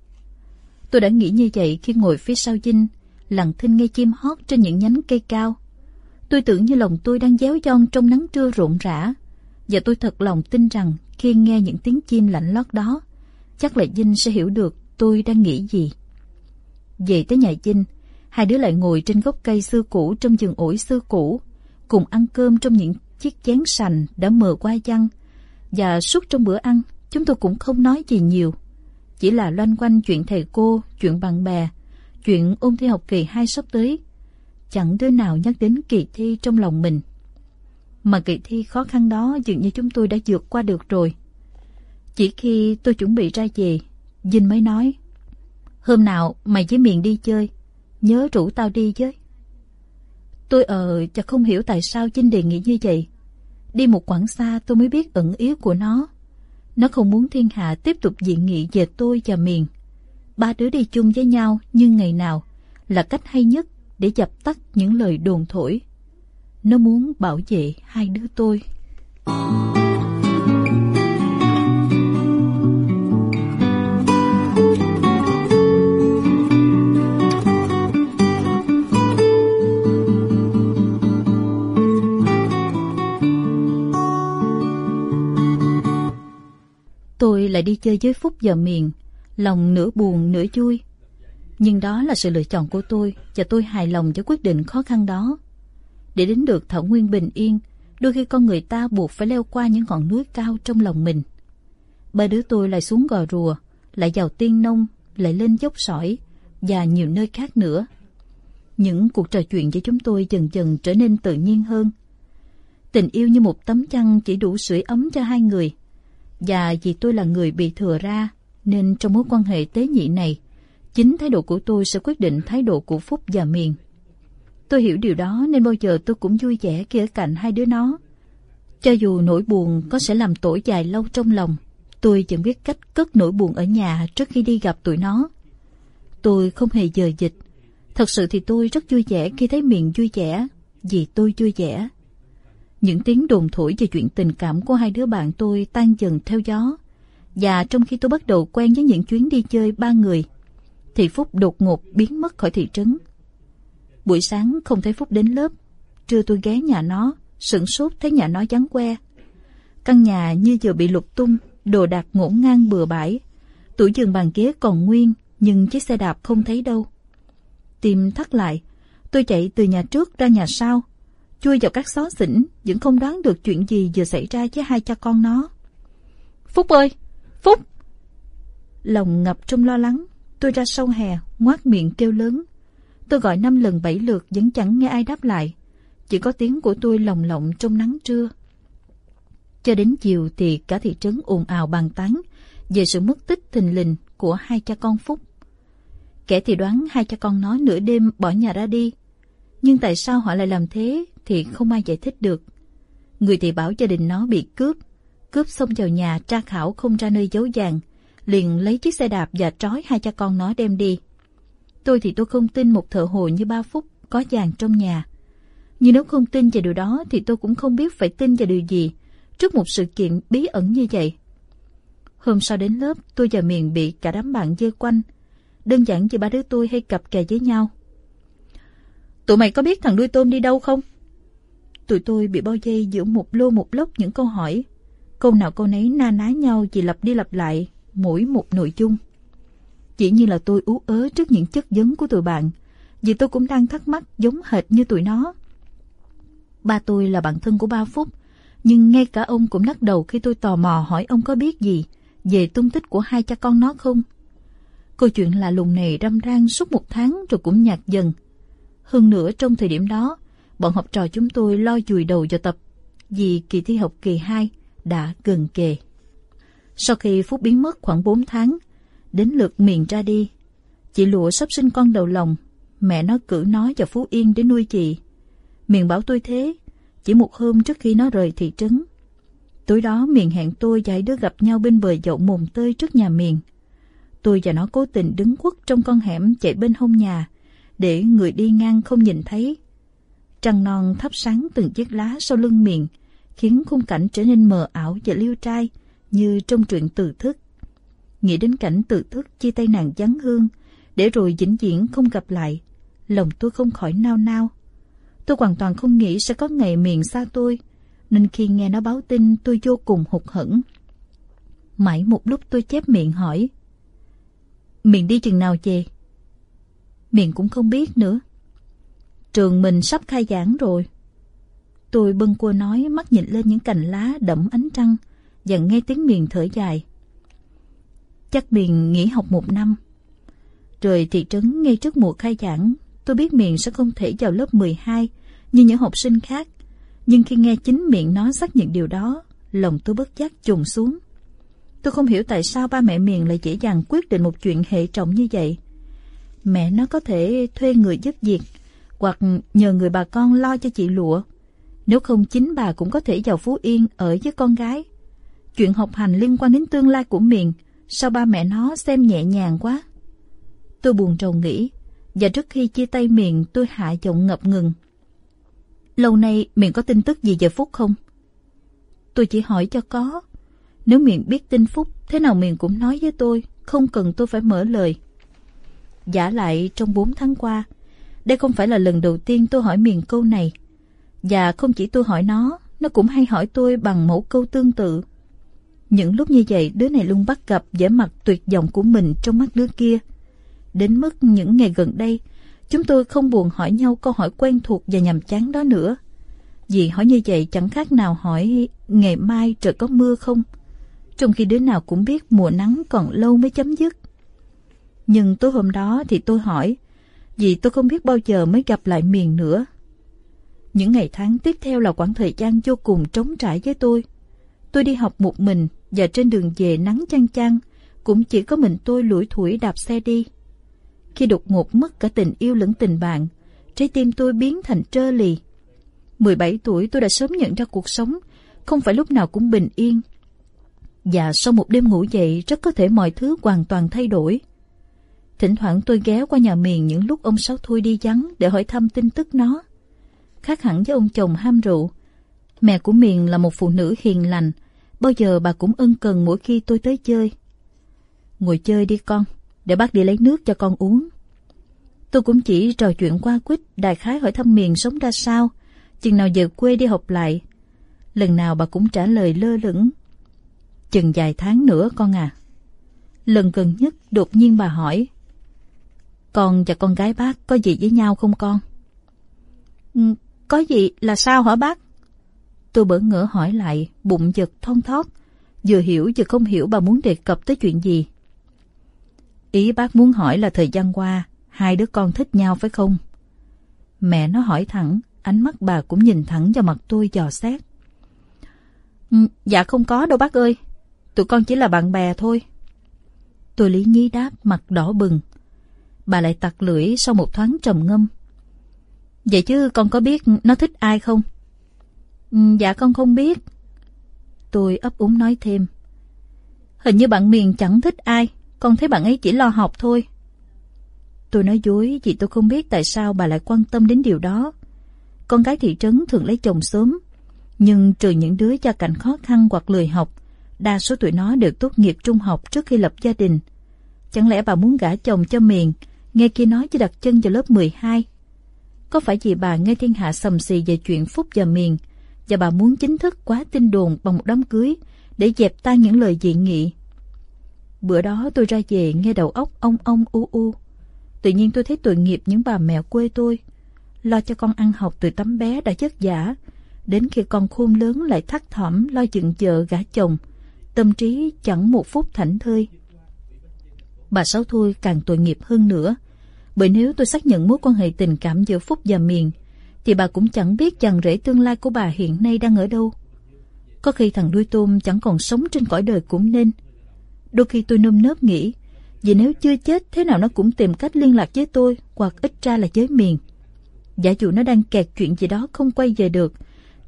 Tôi đã nghĩ như vậy khi ngồi phía sau Dinh, lặng thinh nghe chim hót trên những nhánh cây cao. Tôi tưởng như lòng tôi đang déo giòn trong nắng trưa rộn rã, và tôi thật lòng tin rằng khi nghe những tiếng chim lạnh lót đó, chắc là Dinh sẽ hiểu được tôi đang nghĩ gì. Về tới nhà Dinh, hai đứa lại ngồi trên gốc cây xưa cũ trong giường ổi xưa cũ, cùng ăn cơm trong những chiếc chén sành đã mờ qua chăn, và suốt trong bữa ăn, chúng tôi cũng không nói gì nhiều. Chỉ là loanh quanh chuyện thầy cô, chuyện bạn bè, chuyện ôn thi học kỳ hai sắp tới. Chẳng đứa nào nhắc đến kỳ thi trong lòng mình. Mà kỳ thi khó khăn đó dường như chúng tôi đã vượt qua được rồi. Chỉ khi tôi chuẩn bị ra về, Dinh mới nói. Hôm nào mày với miền đi chơi, nhớ rủ tao đi với. Tôi ờ chả không hiểu tại sao Chinh đề nghị như vậy. Đi một quãng xa tôi mới biết ẩn yếu của nó. Nó không muốn thiên hạ tiếp tục diện nghị về tôi và miền. Ba đứa đi chung với nhau như ngày nào là cách hay nhất để dập tắt những lời đồn thổi. Nó muốn bảo vệ hai đứa tôi. Tôi lại đi chơi với Phúc và Miền, lòng nửa buồn nửa vui. Nhưng đó là sự lựa chọn của tôi và tôi hài lòng với quyết định khó khăn đó. Để đến được Thảo Nguyên bình yên, đôi khi con người ta buộc phải leo qua những ngọn núi cao trong lòng mình. Ba đứa tôi lại xuống gò rùa, lại vào tiên nông, lại lên dốc sỏi và nhiều nơi khác nữa. Những cuộc trò chuyện với chúng tôi dần dần trở nên tự nhiên hơn. Tình yêu như một tấm chăn chỉ đủ sưởi ấm cho hai người. Và vì tôi là người bị thừa ra, nên trong mối quan hệ tế nhị này, chính thái độ của tôi sẽ quyết định thái độ của Phúc và Miền. Tôi hiểu điều đó nên bao giờ tôi cũng vui vẻ khi ở cạnh hai đứa nó. Cho dù nỗi buồn có sẽ làm tổ dài lâu trong lòng, tôi vẫn biết cách cất nỗi buồn ở nhà trước khi đi gặp tụi nó. Tôi không hề dời dịch. Thật sự thì tôi rất vui vẻ khi thấy miền vui vẻ, vì tôi vui vẻ. Những tiếng đồn thổi về chuyện tình cảm của hai đứa bạn tôi tan dần theo gió. Và trong khi tôi bắt đầu quen với những chuyến đi chơi ba người, thì Phúc đột ngột biến mất khỏi thị trấn. Buổi sáng không thấy Phúc đến lớp, trưa tôi ghé nhà nó, sửng sốt thấy nhà nó vắng que. Căn nhà như vừa bị lục tung, đồ đạc ngổn ngang bừa bãi. Tủ giường bàn ghế còn nguyên, nhưng chiếc xe đạp không thấy đâu. Tim thắt lại, tôi chạy từ nhà trước ra nhà sau, chui vào các xó xỉnh, vẫn không đoán được chuyện gì vừa xảy ra với hai cha con nó. Phúc ơi! Phúc! Lòng ngập trong lo lắng, tôi ra sâu hè, ngoác miệng kêu lớn. Tôi gọi năm lần bảy lượt vẫn chẳng nghe ai đáp lại. Chỉ có tiếng của tôi lồng lộng trong nắng trưa. Cho đến chiều thì cả thị trấn ồn ào bàn tán về sự mất tích thình lình của hai cha con Phúc. Kẻ thì đoán hai cha con nó nửa đêm bỏ nhà ra đi. Nhưng tại sao họ lại làm thế thì không ai giải thích được. Người thì bảo gia đình nó bị cướp. Cướp xông vào nhà tra khảo không ra nơi giấu vàng. Liền lấy chiếc xe đạp và trói hai cha con nó đem đi. Tôi thì tôi không tin một thợ hồ như ba Phúc có vàng trong nhà. Nhưng nếu không tin về điều đó thì tôi cũng không biết phải tin vào điều gì trước một sự kiện bí ẩn như vậy. Hôm sau đến lớp, tôi và Miền bị cả đám bạn dơ quanh. Đơn giản vì ba đứa tôi hay cặp kè với nhau. Tụi mày có biết thằng đuôi tôm đi đâu không? Tụi tôi bị bao dây giữa một lô một lốc những câu hỏi. Câu nào câu nấy na ná nhau chỉ lặp đi lặp lại, mỗi một nội dung. Chỉ như là tôi ú ớ trước những chất vấn của tụi bạn, vì tôi cũng đang thắc mắc giống hệt như tụi nó. Ba tôi là bạn thân của ba Phúc, nhưng ngay cả ông cũng lắc đầu khi tôi tò mò hỏi ông có biết gì về tung tích của hai cha con nó không. Câu chuyện lạ lùng này râm ran suốt một tháng rồi cũng nhạt dần. Hơn nữa trong thời điểm đó, bọn học trò chúng tôi lo dùi đầu vào tập vì kỳ thi học kỳ 2 đã gần kề. Sau khi Phúc biến mất khoảng 4 tháng, đến lượt miền ra đi. Chị Lụa sắp sinh con đầu lòng, mẹ nó cử nó vào Phú Yên để nuôi chị. Miền bảo tôi thế, chỉ một hôm trước khi nó rời thị trấn. Tối đó Miền hẹn tôi và đứa gặp nhau bên bờ dậu mồm tơi trước nhà Miền. Tôi và nó cố tình đứng quất trong con hẻm chạy bên hông nhà, để người đi ngang không nhìn thấy. Trăng non thắp sáng từng chiếc lá sau lưng Miền, khiến khung cảnh trở nên mờ ảo và liêu trai như trong truyện từ thức. Nghĩ đến cảnh tự thức chia tay nàng giáng hương, để rồi vĩnh viễn không gặp lại, lòng tôi không khỏi nao nao. Tôi hoàn toàn không nghĩ sẽ có ngày miền xa tôi, nên khi nghe nó báo tin tôi vô cùng hụt hẫng. Mãi một lúc tôi chép miệng hỏi. Miền đi chừng nào về? Miền cũng không biết nữa. Trường mình sắp khai giảng rồi. Tôi bâng cua nói mắt nhìn lên những cành lá đẫm ánh trăng và nghe tiếng miền thở dài. Chắc miền nghỉ học một năm. Rồi thị trấn ngay trước mùa khai giảng, tôi biết miền sẽ không thể vào lớp 12 như những học sinh khác. Nhưng khi nghe chính miệng nó xác nhận điều đó, lòng tôi bất giác trùng xuống. Tôi không hiểu tại sao ba mẹ miền lại dễ dàng quyết định một chuyện hệ trọng như vậy mẹ nó có thể thuê người giúp việc hoặc nhờ người bà con lo cho chị lụa. Nếu không chính bà cũng có thể vào Phú Yên ở với con gái. Chuyện học hành liên quan đến tương lai của miền, sao ba mẹ nó xem nhẹ nhàng quá. Tôi buồn rầu nghĩ, và trước khi chia tay miền tôi hạ giọng ngập ngừng. Lâu nay miền có tin tức gì về Phúc không? Tôi chỉ hỏi cho có. Nếu miền biết tin Phúc, thế nào miền cũng nói với tôi, không cần tôi phải mở lời. Giả lại trong 4 tháng qua, đây không phải là lần đầu tiên tôi hỏi miền câu này. Và không chỉ tôi hỏi nó, nó cũng hay hỏi tôi bằng mẫu câu tương tự. Những lúc như vậy, đứa này luôn bắt gặp vẻ mặt tuyệt vọng của mình trong mắt đứa kia. Đến mức những ngày gần đây, chúng tôi không buồn hỏi nhau câu hỏi quen thuộc và nhàm chán đó nữa. Vì hỏi như vậy chẳng khác nào hỏi ngày mai trời có mưa không? Trong khi đứa nào cũng biết mùa nắng còn lâu mới chấm dứt. Nhưng tối hôm đó thì tôi hỏi, vì tôi không biết bao giờ mới gặp lại miền nữa. Những ngày tháng tiếp theo là khoảng thời gian vô cùng trống trải với tôi. Tôi đi học một mình và trên đường về nắng chăng chang, cũng chỉ có mình tôi lủi thủi đạp xe đi. Khi đột ngột mất cả tình yêu lẫn tình bạn, trái tim tôi biến thành trơ lì. 17 tuổi tôi đã sớm nhận ra cuộc sống không phải lúc nào cũng bình yên. Và sau một đêm ngủ dậy rất có thể mọi thứ hoàn toàn thay đổi. Thỉnh thoảng tôi ghé qua nhà miền những lúc ông Sáu Thui đi vắng để hỏi thăm tin tức nó. Khác hẳn với ông chồng ham rượu, mẹ của miền là một phụ nữ hiền lành, bao giờ bà cũng ân cần mỗi khi tôi tới chơi. Ngồi chơi đi con, để bác đi lấy nước cho con uống. Tôi cũng chỉ trò chuyện qua quýt, đại khái hỏi thăm miền sống ra sao, chừng nào về quê đi học lại. Lần nào bà cũng trả lời lơ lửng. Chừng vài tháng nữa con à. Lần gần nhất đột nhiên bà hỏi. Con và con gái bác có gì với nhau không con? Ừ, có gì là sao hả bác? Tôi bỡ ngỡ hỏi lại, bụng giật thon thót. Vừa hiểu vừa không hiểu bà muốn đề cập tới chuyện gì. Ý bác muốn hỏi là thời gian qua, hai đứa con thích nhau phải không? Mẹ nó hỏi thẳng, ánh mắt bà cũng nhìn thẳng vào mặt tôi dò xét. Ừ, dạ không có đâu bác ơi, tụi con chỉ là bạn bè thôi. Tôi lý nhí đáp mặt đỏ bừng. Bà lại tặc lưỡi sau một thoáng trầm ngâm. Vậy chứ con có biết nó thích ai không? Ừ, dạ con không biết. Tôi ấp úng nói thêm. Hình như bạn miền chẳng thích ai, con thấy bạn ấy chỉ lo học thôi. Tôi nói dối vì tôi không biết tại sao bà lại quan tâm đến điều đó. Con gái thị trấn thường lấy chồng sớm, nhưng trừ những đứa gia cảnh khó khăn hoặc lười học, đa số tụi nó đều tốt nghiệp trung học trước khi lập gia đình. Chẳng lẽ bà muốn gả chồng cho miền, nghe kia nói chỉ đặt chân vào lớp 12? Có phải vì bà nghe thiên hạ sầm xì về chuyện Phúc và miền, và bà muốn chính thức quá tin đồn bằng một đám cưới để dẹp tan những lời dị nghị? Bữa đó tôi ra về nghe đầu óc ông ông u u. Tự nhiên tôi thấy tội nghiệp những bà mẹ quê tôi. Lo cho con ăn học từ tấm bé đã chất giả. Đến khi con khôn lớn lại thắt thỏm lo dựng vợ gả chồng. Tâm trí chẳng một phút thảnh thơi. Bà Sáu Thôi càng tội nghiệp hơn nữa. Bởi nếu tôi xác nhận mối quan hệ tình cảm giữa Phúc và Miền, thì bà cũng chẳng biết chàng rể tương lai của bà hiện nay đang ở đâu. Có khi thằng đuôi tôm chẳng còn sống trên cõi đời cũng nên. Đôi khi tôi nôm nớp nghĩ, vì nếu chưa chết thế nào nó cũng tìm cách liên lạc với tôi hoặc ít ra là với miền. Giả dụ nó đang kẹt chuyện gì đó không quay về được,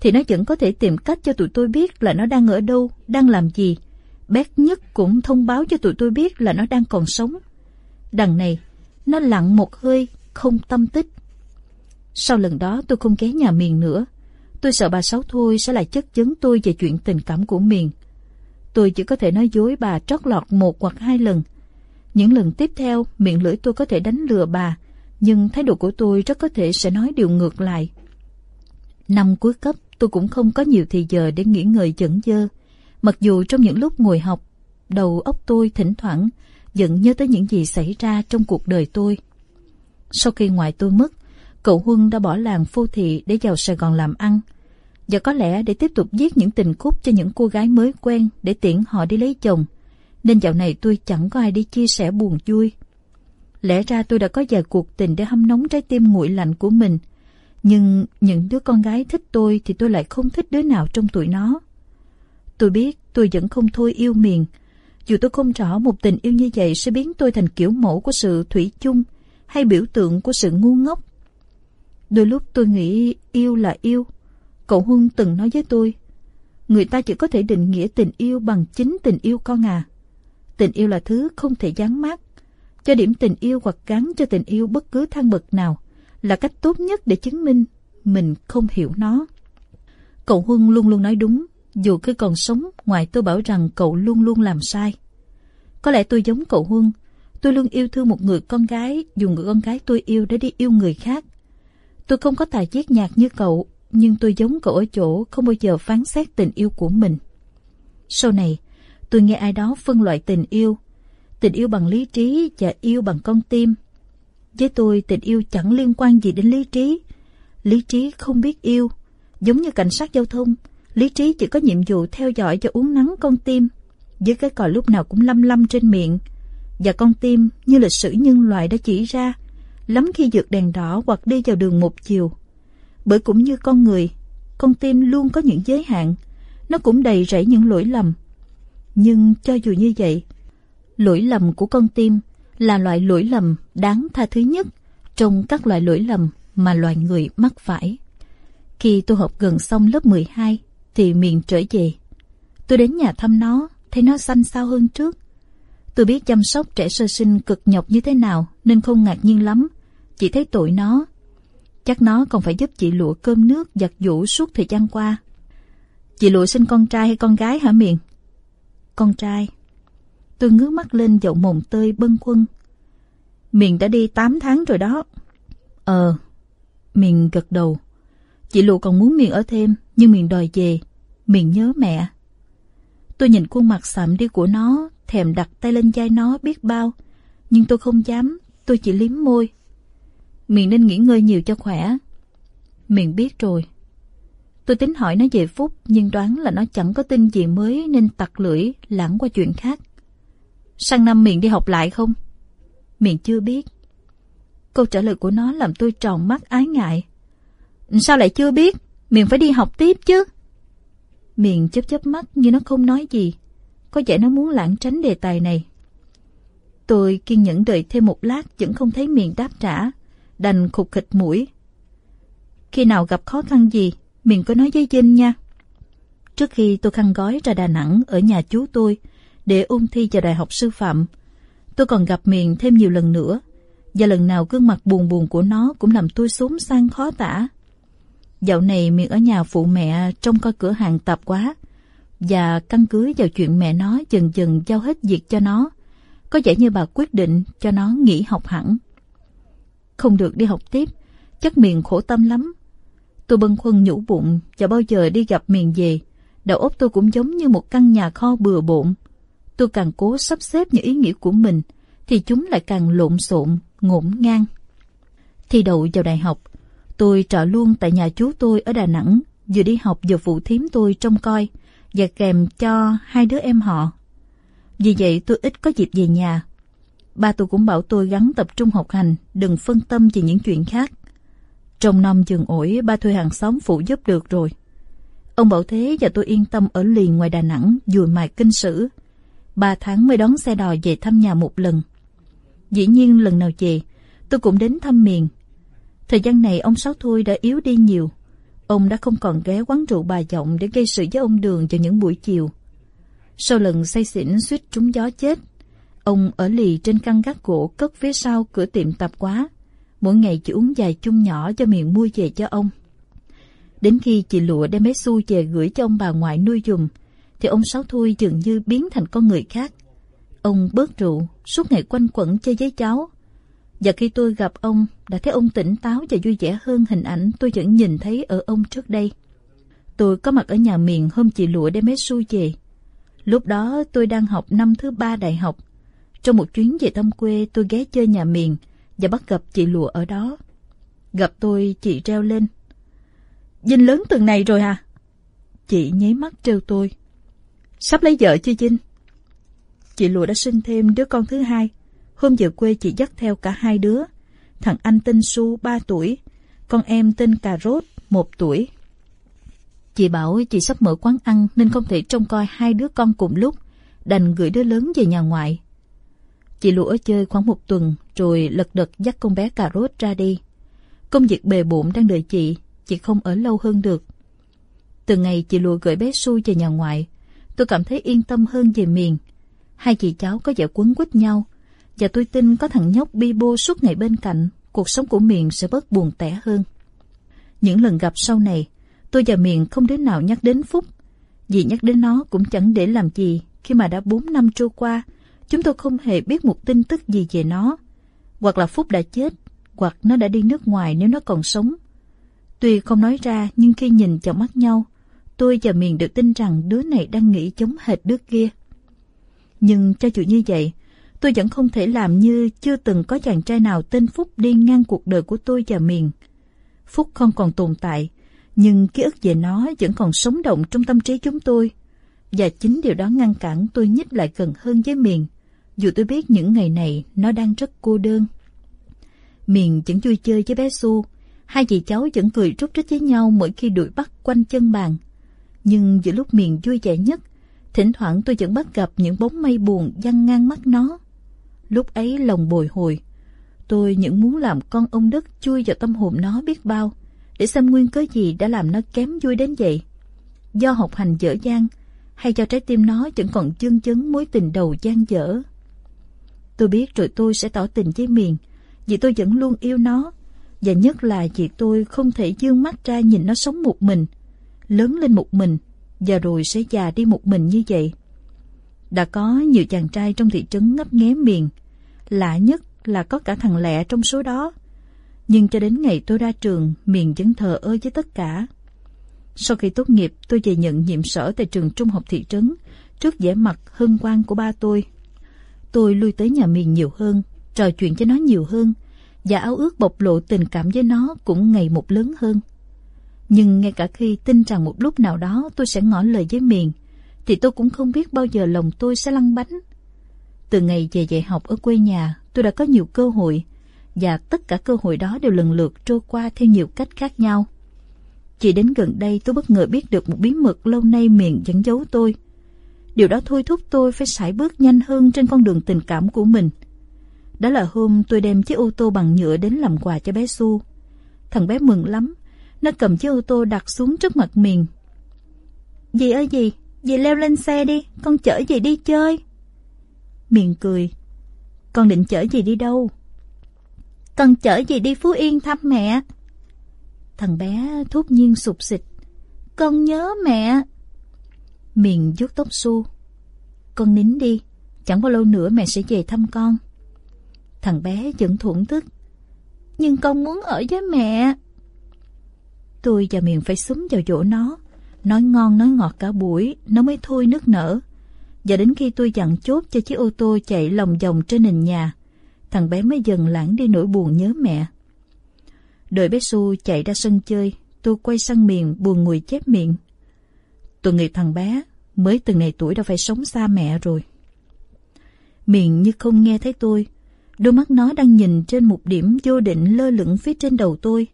thì nó vẫn có thể tìm cách cho tụi tôi biết là nó đang ở đâu, đang làm gì. Bét nhất cũng thông báo cho tụi tôi biết là nó đang còn sống. Đằng này, nó lặng một hơi, không tâm tích. Sau lần đó tôi không ghé nhà miền nữa. Tôi sợ bà Sáu Thôi sẽ lại chất vấn tôi về chuyện tình cảm của miền. Tôi chỉ có thể nói dối bà trót lọt một hoặc hai lần. Những lần tiếp theo, miệng lưỡi tôi có thể đánh lừa bà, nhưng thái độ của tôi rất có thể sẽ nói điều ngược lại. Năm cuối cấp, tôi cũng không có nhiều thời giờ để nghỉ ngơi chẩn dơ. Mặc dù trong những lúc ngồi học, đầu óc tôi thỉnh thoảng vẫn nhớ tới những gì xảy ra trong cuộc đời tôi. Sau khi ngoại tôi mất, cậu Huân đã bỏ làng phô thị để vào Sài Gòn làm ăn – và có lẽ để tiếp tục viết những tình khúc cho những cô gái mới quen để tiễn họ đi lấy chồng, nên dạo này tôi chẳng có ai đi chia sẻ buồn vui. Lẽ ra tôi đã có vài cuộc tình để hâm nóng trái tim nguội lạnh của mình, nhưng những đứa con gái thích tôi thì tôi lại không thích đứa nào trong tụi nó. Tôi biết tôi vẫn không thôi yêu miền, dù tôi không rõ một tình yêu như vậy sẽ biến tôi thành kiểu mẫu của sự thủy chung hay biểu tượng của sự ngu ngốc. Đôi lúc tôi nghĩ yêu là yêu. Cậu Huân từng nói với tôi, người ta chỉ có thể định nghĩa tình yêu bằng chính tình yêu con à. Tình yêu là thứ không thể dán mát. Cho điểm tình yêu hoặc gắn cho tình yêu bất cứ thang bậc nào là cách tốt nhất để chứng minh mình không hiểu nó. Cậu Huân luôn luôn nói đúng, dù khi còn sống, ngoài tôi bảo rằng cậu luôn luôn làm sai. Có lẽ tôi giống cậu Huân, tôi luôn yêu thương một người con gái, dùng người con gái tôi yêu để đi yêu người khác. Tôi không có tài viết nhạc như cậu, nhưng tôi giống cậu ở chỗ không bao giờ phán xét tình yêu của mình. Sau này, tôi nghe ai đó phân loại tình yêu, tình yêu bằng lý trí và yêu bằng con tim. Với tôi, tình yêu chẳng liên quan gì đến lý trí. Lý trí không biết yêu, giống như cảnh sát giao thông, lý trí chỉ có nhiệm vụ theo dõi và uống nắng con tim, với cái còi lúc nào cũng lâm lâm trên miệng. Và con tim, như lịch sử nhân loại đã chỉ ra, lắm khi vượt đèn đỏ hoặc đi vào đường một chiều. Bởi cũng như con người, con tim luôn có những giới hạn, nó cũng đầy rẫy những lỗi lầm. Nhưng cho dù như vậy, lỗi lầm của con tim là loại lỗi lầm đáng tha thứ nhất trong các loại lỗi lầm mà loài người mắc phải. Khi tôi học gần xong lớp 12 thì miền trở về. Tôi đến nhà thăm nó, thấy nó xanh xao hơn trước. Tôi biết chăm sóc trẻ sơ sinh cực nhọc như thế nào nên không ngạc nhiên lắm. Chỉ thấy tội nó. Chắc nó còn phải giúp chị lụa cơm nước giặt giũ suốt thời gian qua. Chị lụa sinh con trai hay con gái hả miền? Con trai. Tôi ngước mắt lên dậu mồm tơi bâng quân. Miền đã đi 8 tháng rồi đó. Ờ, Miền gật đầu. Chị Lụ còn muốn Miền ở thêm, nhưng Miền đòi về. Miền nhớ mẹ. Tôi nhìn khuôn mặt sạm đi của nó, thèm đặt tay lên vai nó biết bao. Nhưng tôi không dám, tôi chỉ liếm môi. Miền nên nghỉ ngơi nhiều cho khỏe. Miền biết rồi. Tôi tính hỏi nó về Phúc, nhưng đoán là nó chẳng có tin gì mới nên tặc lưỡi, lãng qua chuyện khác. Sang năm Miền đi học lại không? Miền chưa biết. Câu trả lời của nó làm tôi tròn mắt ái ngại. Sao lại chưa biết? Miền phải đi học tiếp chứ. Miền chớp chớp mắt như nó không nói gì. Có vẻ nó muốn lãng tránh đề tài này. Tôi kiên nhẫn đợi thêm một lát vẫn không thấy miền đáp trả. Đành khục khịch mũi. Khi nào gặp khó khăn gì, miền có nói với Vinh nha. Trước khi tôi khăn gói ra Đà Nẵng ở nhà chú tôi để ôn thi vào Đại học Sư phạm, tôi còn gặp miền thêm nhiều lần nữa và lần nào gương mặt buồn buồn của nó cũng làm tôi xốn sang khó tả. Dạo này miệng ở nhà phụ mẹ trông coi cửa hàng tạp quá và căn cứ vào chuyện mẹ nó dần dần giao hết việc cho nó. Có vẻ như bà quyết định cho nó nghỉ học hẳn. Không được đi học tiếp, chắc miệng khổ tâm lắm. Tôi bâng khuâng nhủ bụng và bao giờ đi gặp miền về, đầu óc tôi cũng giống như một căn nhà kho bừa bộn. Tôi càng cố sắp xếp những ý nghĩa của mình, thì chúng lại càng lộn xộn, ngổn ngang. Thi đậu vào đại học, tôi trọ luôn tại nhà chú tôi ở Đà Nẵng, vừa đi học vừa phụ thím tôi trông coi và kèm cho hai đứa em họ. Vì vậy tôi ít có dịp về nhà. Ba tôi cũng bảo tôi gắn tập trung học hành, đừng phân tâm về những chuyện khác. Trong năm dừng ổi, ba thuê hàng xóm phụ giúp được rồi. Ông bảo thế và tôi yên tâm ở liền ngoài Đà Nẵng, dùi mài kinh sử. Ba tháng mới đón xe đò về thăm nhà một lần. Dĩ nhiên lần nào về, tôi cũng đến thăm miền. Thời gian này ông Sáu Thôi đã yếu đi nhiều. Ông đã không còn ghé quán rượu bà giọng để gây sự với ông Đường vào những buổi chiều. Sau lần say xỉn suýt trúng gió chết, ông ở lì trên căn gác gỗ cất phía sau cửa tiệm tạp quá. Mỗi ngày chỉ uống vài chung nhỏ cho miệng mua về cho ông. Đến khi chị Lụa đem bé xu về gửi cho ông bà ngoại nuôi dùng, thì ông Sáu Thôi dường như biến thành con người khác. Ông bớt rượu, suốt ngày quanh quẩn chơi với cháu. Và khi tôi gặp ông, đã thấy ông tỉnh táo và vui vẻ hơn hình ảnh tôi vẫn nhìn thấy ở ông trước đây. Tôi có mặt ở nhà miền hôm chị Lụa đem bé xu về. Lúc đó tôi đang học năm thứ ba đại học. Trong một chuyến về thăm quê tôi ghé chơi nhà miền và bắt gặp chị Lụa ở đó. Gặp tôi chị reo lên. Vinh lớn từng này rồi à? Chị nháy mắt trêu tôi. Sắp lấy vợ chưa Vinh? Chị Lụa đã sinh thêm đứa con thứ hai. Hôm về quê chị dắt theo cả hai đứa. Thằng anh tên Su 3 tuổi, con em tên Cà Rốt 1 tuổi. Chị bảo chị sắp mở quán ăn nên không thể trông coi hai đứa con cùng lúc, đành gửi đứa lớn về nhà ngoại. Chị Lụa ở chơi khoảng một tuần rồi lật đật dắt con bé cà rốt ra đi. Công việc bề bộn đang đợi chị, chị không ở lâu hơn được. Từ ngày chị lùa gửi bé Su về nhà ngoại, tôi cảm thấy yên tâm hơn về miền. Hai chị cháu có vẻ quấn quýt nhau, và tôi tin có thằng nhóc bi bô suốt ngày bên cạnh, cuộc sống của miền sẽ bớt buồn tẻ hơn. Những lần gặp sau này, tôi và miền không đứa nào nhắc đến Phúc. Vì nhắc đến nó cũng chẳng để làm gì khi mà đã bốn năm trôi qua, chúng tôi không hề biết một tin tức gì về nó. Hoặc là Phúc đã chết, hoặc nó đã đi nước ngoài nếu nó còn sống. Tuy không nói ra nhưng khi nhìn vào mắt nhau, tôi và Miền được tin rằng đứa này đang nghĩ chống hệt đứa kia. Nhưng cho dù như vậy, tôi vẫn không thể làm như chưa từng có chàng trai nào tên Phúc đi ngang cuộc đời của tôi và Miền. Phúc không còn tồn tại, nhưng ký ức về nó vẫn còn sống động trong tâm trí chúng tôi. Và chính điều đó ngăn cản tôi nhích lại gần hơn với Miền, dù tôi biết những ngày này nó đang rất cô đơn. Miền vẫn vui chơi với bé Su, hai chị cháu vẫn cười rút rít với nhau mỗi khi đuổi bắt quanh chân bàn. Nhưng giữa lúc Miền vui vẻ nhất, thỉnh thoảng tôi vẫn bắt gặp những bóng mây buồn văng ngang mắt nó. Lúc ấy lòng bồi hồi, tôi những muốn làm con ông đất chui vào tâm hồn nó biết bao, để xem nguyên cớ gì đã làm nó kém vui đến vậy. Do học hành dở dang, hay cho trái tim nó vẫn còn chương chấn mối tình đầu gian dở. Tôi biết rồi tôi sẽ tỏ tình với Miền, vì tôi vẫn luôn yêu nó, và nhất là vì tôi không thể dương mắt ra nhìn nó sống một mình, lớn lên một mình, và rồi sẽ già đi một mình như vậy. Đã có nhiều chàng trai trong thị trấn ngấp nghé miền, lạ nhất là có cả thằng lẹ trong số đó. Nhưng cho đến ngày tôi ra trường, miền vẫn thờ ơ với tất cả. Sau khi tốt nghiệp, tôi về nhận nhiệm sở tại trường trung học thị trấn, trước vẻ mặt hân hoan của ba tôi. Tôi lui tới nhà miền nhiều hơn, trò chuyện với nó nhiều hơn, và áo ước bộc lộ tình cảm với nó cũng ngày một lớn hơn. Nhưng ngay cả khi tin rằng một lúc nào đó tôi sẽ ngỏ lời với miền, thì tôi cũng không biết bao giờ lòng tôi sẽ lăn bánh. Từ ngày về dạy học ở quê nhà, tôi đã có nhiều cơ hội, và tất cả cơ hội đó đều lần lượt trôi qua theo nhiều cách khác nhau. Chỉ đến gần đây tôi bất ngờ biết được một bí mật lâu nay miệng vẫn giấu tôi. Điều đó thôi thúc tôi phải sải bước nhanh hơn trên con đường tình cảm của mình. Đó là hôm tôi đem chiếc ô tô bằng nhựa đến làm quà cho bé Su. Thằng bé mừng lắm, nó cầm chiếc ô tô đặt xuống trước mặt miền. Dì ơi dì, dì leo lên xe đi, con chở dì đi chơi. Miền cười. Con định chở dì đi đâu? Con chở dì đi Phú Yên thăm mẹ. Thằng bé thốt nhiên sụp xịt. Con nhớ mẹ. Miền vuốt tóc su. Con nín đi, chẳng bao lâu nữa mẹ sẽ về thăm con. Thằng bé vẫn thủng thức. Nhưng con muốn ở với mẹ. Tôi và miền phải súng vào chỗ nó. Nói ngon nói ngọt cả buổi, nó mới thôi nức nở. Và đến khi tôi dặn chốt cho chiếc ô tô chạy lòng vòng trên nền nhà, thằng bé mới dần lãng đi nỗi buồn nhớ mẹ. Đợi bé xu chạy ra sân chơi, tôi quay sang miền buồn ngùi chép miệng. Tôi nghĩ thằng bé mới từng ngày tuổi đã phải sống xa mẹ rồi. Miệng như không nghe thấy tôi, đôi mắt nó đang nhìn trên một điểm vô định lơ lửng phía trên đầu tôi.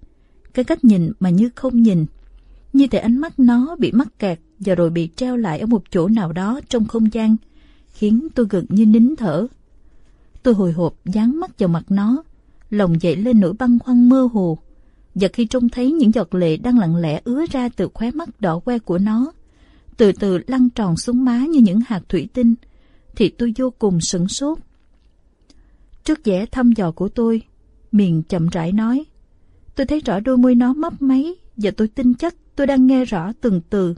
Cái cách nhìn mà như không nhìn, như thể ánh mắt nó bị mắc kẹt và rồi bị treo lại ở một chỗ nào đó trong không gian, khiến tôi gần như nín thở. Tôi hồi hộp dán mắt vào mặt nó, lòng dậy lên nỗi băn khoăn mơ hồ. Và khi trông thấy những giọt lệ đang lặng lẽ ứa ra từ khóe mắt đỏ que của nó, từ từ lăn tròn xuống má như những hạt thủy tinh, thì tôi vô cùng sửng sốt. Trước vẻ thăm dò của tôi, miền chậm rãi nói, tôi thấy rõ đôi môi nó mấp máy và tôi tin chắc tôi đang nghe rõ từng từ.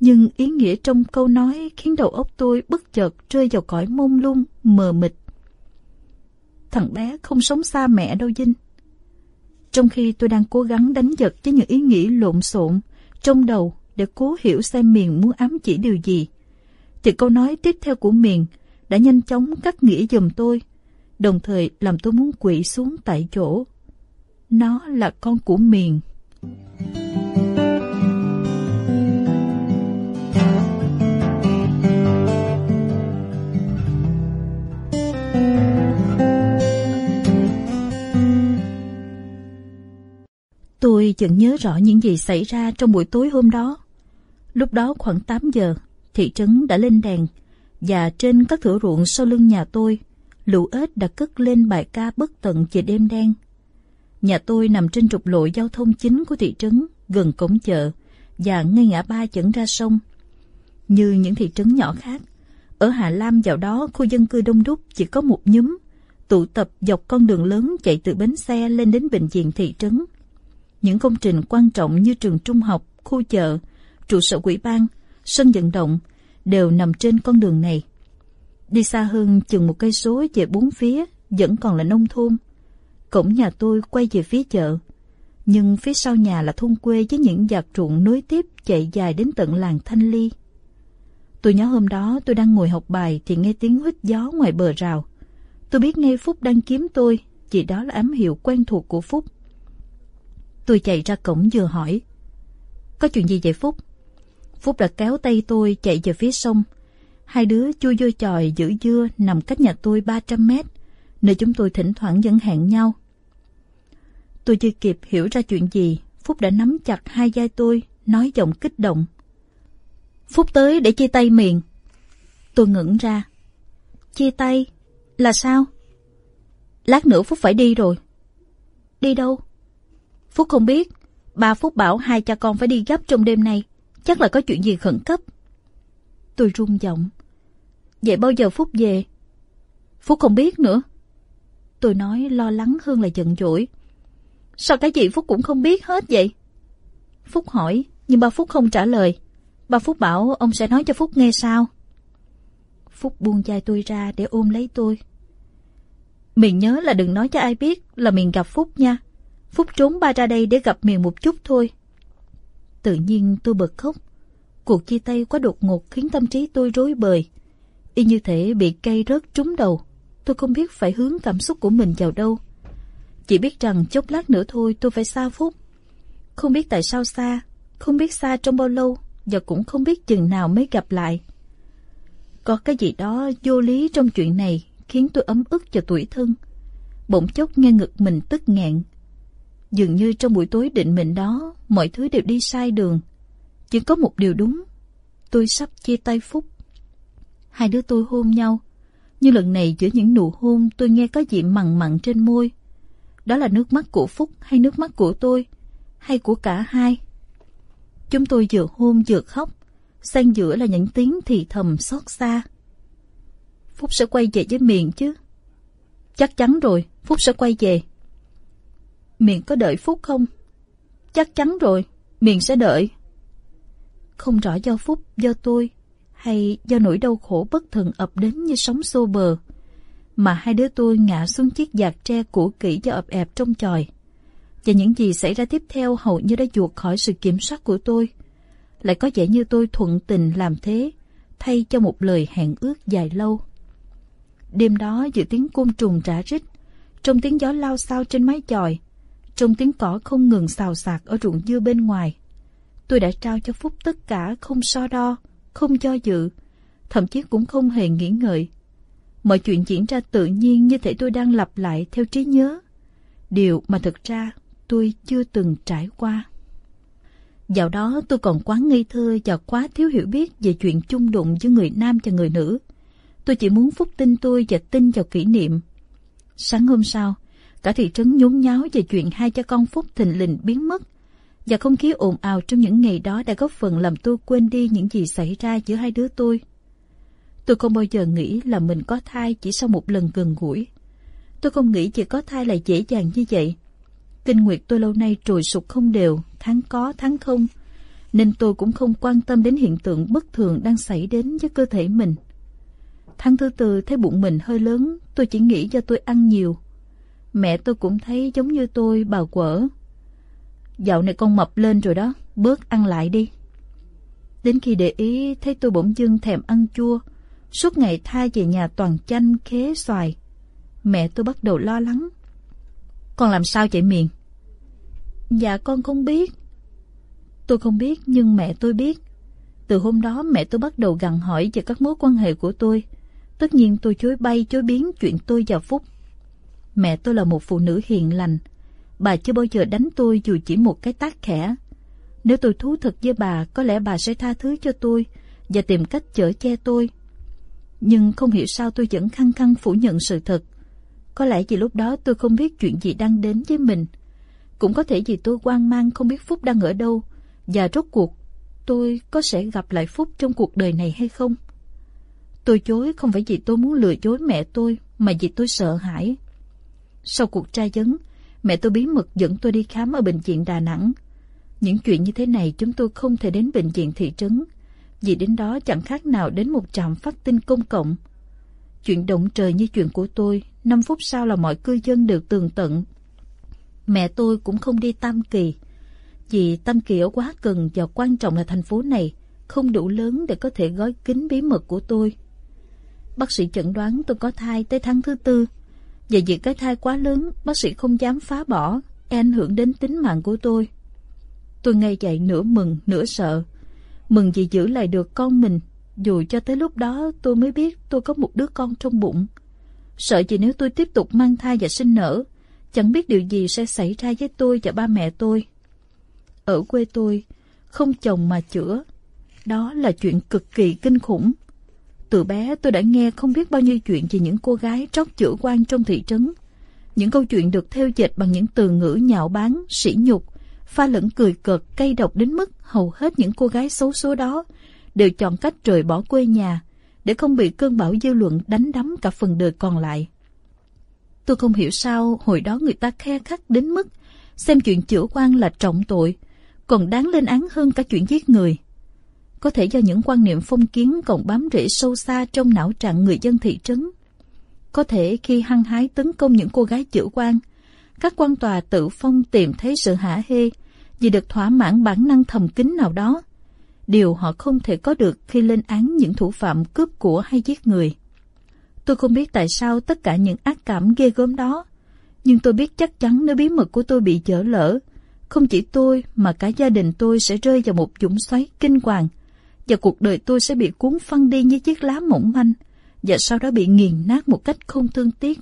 Nhưng ý nghĩa trong câu nói khiến đầu óc tôi bất chợt rơi vào cõi mông lung, mờ mịt. Thằng bé không sống xa mẹ đâu dinh Trong khi tôi đang cố gắng đánh giật với những ý nghĩ lộn xộn trong đầu để cố hiểu xem miền muốn ám chỉ điều gì, thì câu nói tiếp theo của miền đã nhanh chóng cắt nghĩa giùm tôi, đồng thời làm tôi muốn quỵ xuống tại chỗ. Nó là con của miền. Tôi vẫn nhớ rõ những gì xảy ra trong buổi tối hôm đó. Lúc đó khoảng 8 giờ, thị trấn đã lên đèn và trên các thửa ruộng sau lưng nhà tôi, lũ ếch đã cất lên bài ca bất tận về đêm đen. Nhà tôi nằm trên trục lộ giao thông chính của thị trấn, gần cổng chợ và ngay ngã ba dẫn ra sông. Như những thị trấn nhỏ khác, ở Hà Lam vào đó khu dân cư đông đúc chỉ có một nhóm tụ tập dọc con đường lớn chạy từ bến xe lên đến bệnh viện thị trấn. Những công trình quan trọng như trường trung học, khu chợ, trụ sở quỹ ban, sân vận động đều nằm trên con đường này. Đi xa hơn chừng một cây số về bốn phía vẫn còn là nông thôn. Cổng nhà tôi quay về phía chợ, nhưng phía sau nhà là thôn quê với những giạc ruộng nối tiếp chạy dài đến tận làng Thanh Ly. Tôi nhớ hôm đó tôi đang ngồi học bài thì nghe tiếng hít gió ngoài bờ rào. Tôi biết ngay Phúc đang kiếm tôi, chỉ đó là ám hiệu quen thuộc của Phúc. Tôi chạy ra cổng vừa hỏi. Có chuyện gì vậy Phúc? Phúc đã kéo tay tôi chạy về phía sông. Hai đứa chui vô chòi giữ dưa nằm cách nhà tôi 300 mét, nơi chúng tôi thỉnh thoảng vẫn hẹn nhau. Tôi chưa kịp hiểu ra chuyện gì, Phúc đã nắm chặt hai vai tôi, nói giọng kích động. Phúc tới để chia tay miệng. Tôi ngẩn ra. Chia tay? Là sao? Lát nữa Phúc phải đi rồi. Đi đâu? Phúc không biết. Ba Phúc bảo hai cha con phải đi gấp trong đêm nay. Chắc là có chuyện gì khẩn cấp. Tôi run giọng. Vậy bao giờ Phúc về? Phúc không biết nữa. Tôi nói lo lắng hơn là giận dỗi. Sao cái gì Phúc cũng không biết hết vậy? Phúc hỏi, nhưng ba Phúc không trả lời. Ba Phúc bảo ông sẽ nói cho Phúc nghe sao. Phúc buông chai tôi ra để ôm lấy tôi. Miền nhớ là đừng nói cho ai biết là miền gặp Phúc nha. Phúc trốn ba ra đây để gặp miền một chút thôi. Tự nhiên tôi bật khóc. Cuộc chia tay quá đột ngột khiến tâm trí tôi rối bời. Y như thể bị cây rớt trúng đầu. Tôi không biết phải hướng cảm xúc của mình vào đâu. Chỉ biết rằng chốc lát nữa thôi tôi phải xa Phúc. Không biết tại sao xa, không biết xa trong bao lâu và cũng không biết chừng nào mới gặp lại. Có cái gì đó vô lý trong chuyện này khiến tôi ấm ức cho tuổi thân. Bỗng chốc nghe ngực mình tức nghẹn. Dường như trong buổi tối định mệnh đó, mọi thứ đều đi sai đường. Chỉ có một điều đúng, tôi sắp chia tay Phúc. Hai đứa tôi hôn nhau, nhưng lần này giữa những nụ hôn tôi nghe có gì mặn mặn trên môi. Đó là nước mắt của Phúc hay nước mắt của tôi, hay của cả hai. Chúng tôi vừa hôn vừa khóc, xen giữa là những tiếng thì thầm xót xa. Phúc sẽ quay về với miền chứ? Chắc chắn rồi, Phúc sẽ quay về. Miền có đợi Phúc không? Chắc chắn rồi, miền sẽ đợi. Không rõ do Phúc, do tôi, hay do nỗi đau khổ bất thần ập đến như sóng xô bờ, mà hai đứa tôi ngã xuống chiếc giạc tre cũ kỹ do ập ẹp trong chòi. Và những gì xảy ra tiếp theo hầu như đã chuột khỏi sự kiểm soát của tôi. Lại có vẻ như tôi thuận tình làm thế, thay cho một lời hẹn ước dài lâu. Đêm đó giữa tiếng côn trùng rã rít, trong tiếng gió lao sao trên mái chòi, trong tiếng cỏ không ngừng xào xạc ở ruộng dưa bên ngoài. Tôi đã trao cho Phúc tất cả không so đo, không cho dự, thậm chí cũng không hề nghĩ ngợi. Mọi chuyện diễn ra tự nhiên như thể tôi đang lặp lại theo trí nhớ. Điều mà thực ra tôi chưa từng trải qua. Dạo đó tôi còn quá ngây thơ và quá thiếu hiểu biết về chuyện chung đụng giữa người nam và người nữ. Tôi chỉ muốn Phúc tin tôi và tin vào kỷ niệm. Sáng hôm sau, cả thị trấn nhốn nháo về chuyện hai cha con Phúc thình lình biến mất. Và không khí ồn ào trong những ngày đó đã góp phần làm tôi quên đi những gì xảy ra giữa hai đứa tôi. Tôi không bao giờ nghĩ là mình có thai chỉ sau một lần gần gũi. Tôi không nghĩ chỉ có thai là dễ dàng như vậy. Kinh nguyệt tôi lâu nay trồi sụt không đều, tháng có tháng không, nên tôi cũng không quan tâm đến hiện tượng bất thường đang xảy đến với cơ thể mình. Tháng thứ tư thấy bụng mình hơi lớn, tôi chỉ nghĩ do tôi ăn nhiều. Mẹ tôi cũng thấy giống như tôi bà quở. Dạo này con mập lên rồi đó, bớt ăn lại đi. Đến khi để ý thấy tôi bỗng dưng thèm ăn chua, suốt ngày tha về nhà toàn chanh, khế, xoài. Mẹ tôi bắt đầu lo lắng. Con làm sao chạy miệng? Dạ con không biết. Tôi không biết nhưng mẹ tôi biết. Từ hôm đó mẹ tôi bắt đầu gặn hỏi về các mối quan hệ của tôi. Tất nhiên tôi chối bay chối biến chuyện tôi và Phúc. Mẹ tôi là một phụ nữ hiền lành. Bà chưa bao giờ đánh tôi dù chỉ một cái tác khẽ. Nếu tôi thú thật với bà, có lẽ bà sẽ tha thứ cho tôi và tìm cách chở che tôi. Nhưng không hiểu sao tôi vẫn khăng khăng phủ nhận sự thật. Có lẽ vì lúc đó tôi không biết chuyện gì đang đến với mình. Cũng có thể vì tôi hoang mang không biết Phúc đang ở đâu và rốt cuộc tôi có sẽ gặp lại Phúc trong cuộc đời này hay không. Tôi chối không phải vì tôi muốn lừa dối mẹ tôi mà vì tôi sợ hãi. Sau cuộc tra vấn, mẹ tôi bí mật dẫn tôi đi khám ở bệnh viện Đà Nẵng. Những chuyện như thế này chúng tôi không thể đến bệnh viện thị trấn, vì đến đó chẳng khác nào đến một trạm phát tin công cộng. Chuyện động trời như chuyện của tôi, 5 phút sau là mọi cư dân đều tường tận. Mẹ tôi cũng không đi Tam Kỳ, vì Tam Kỳ ở quá gần và quan trọng là thành phố này không đủ lớn để có thể gói kín bí mật của tôi. Bác sĩ chẩn đoán tôi có thai tới tháng thứ tư. Và việc cái thai quá lớn, bác sĩ không dám phá bỏ, e ảnh hưởng đến tính mạng của tôi. Tôi ngay dậy nửa mừng, nửa sợ. Mừng vì giữ lại được con mình, dù cho tới lúc đó tôi mới biết tôi có một đứa con trong bụng. Sợ chỉ nếu tôi tiếp tục mang thai và sinh nở, chẳng biết điều gì sẽ xảy ra với tôi và ba mẹ tôi. Ở quê tôi, không chồng mà chữa. Đó là chuyện cực kỳ kinh khủng. Từ bé tôi đã nghe không biết bao nhiêu chuyện về những cô gái tróc chữa quan trong thị trấn. Những câu chuyện được theo dệt bằng những từ ngữ nhạo báng, sỉ nhục, pha lẫn cười cợt, cay độc đến mức hầu hết những cô gái xấu số đó đều chọn cách rời bỏ quê nhà để không bị cơn bão dư luận đánh đắm cả phần đời còn lại. Tôi không hiểu sao hồi đó người ta khe khắc đến mức xem chuyện chữa quan là trọng tội, còn đáng lên án hơn cả chuyện giết người. Có thể do những quan niệm phong kiến còn bám rễ sâu xa trong não trạng người dân thị trấn. Có thể khi hăng hái tấn công những cô gái chữ quan, các quan tòa tự phong tìm thấy sự hả hê vì được thỏa mãn bản năng thầm kín nào đó. Điều họ không thể có được khi lên án những thủ phạm cướp của hay giết người. Tôi không biết tại sao tất cả những ác cảm ghê gớm đó, nhưng tôi biết chắc chắn nếu bí mật của tôi bị dở lỡ, không chỉ tôi mà cả gia đình tôi sẽ rơi vào một dũng xoáy kinh hoàng và cuộc đời tôi sẽ bị cuốn phăng đi như chiếc lá mỏng manh, và sau đó bị nghiền nát một cách không thương tiếc.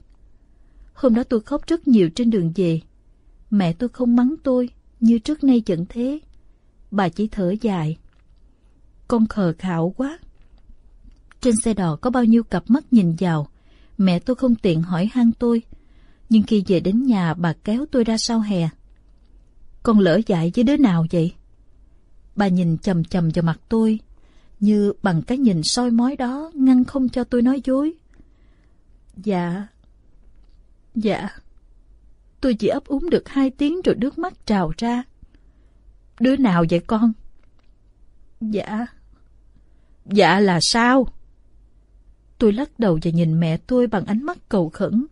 Hôm đó tôi khóc rất nhiều trên đường về. Mẹ tôi không mắng tôi như trước nay vẫn thế. Bà chỉ thở dài. Con khờ khạo quá. Trên xe đò có bao nhiêu cặp mắt nhìn vào. Mẹ tôi không tiện hỏi han tôi. Nhưng khi về đến nhà, bà kéo tôi ra sau hè. Con lỡ dại với đứa nào vậy? Bà nhìn chầm chầm vào mặt tôi như bằng cái nhìn soi mói đó ngăn không cho tôi nói dối. Dạ, dạ, tôi chỉ ấp úng được hai tiếng rồi nước mắt trào ra. Đứa nào vậy con? Dạ, dạ là sao? Tôi lắc đầu và nhìn mẹ tôi bằng ánh mắt cầu khẩn.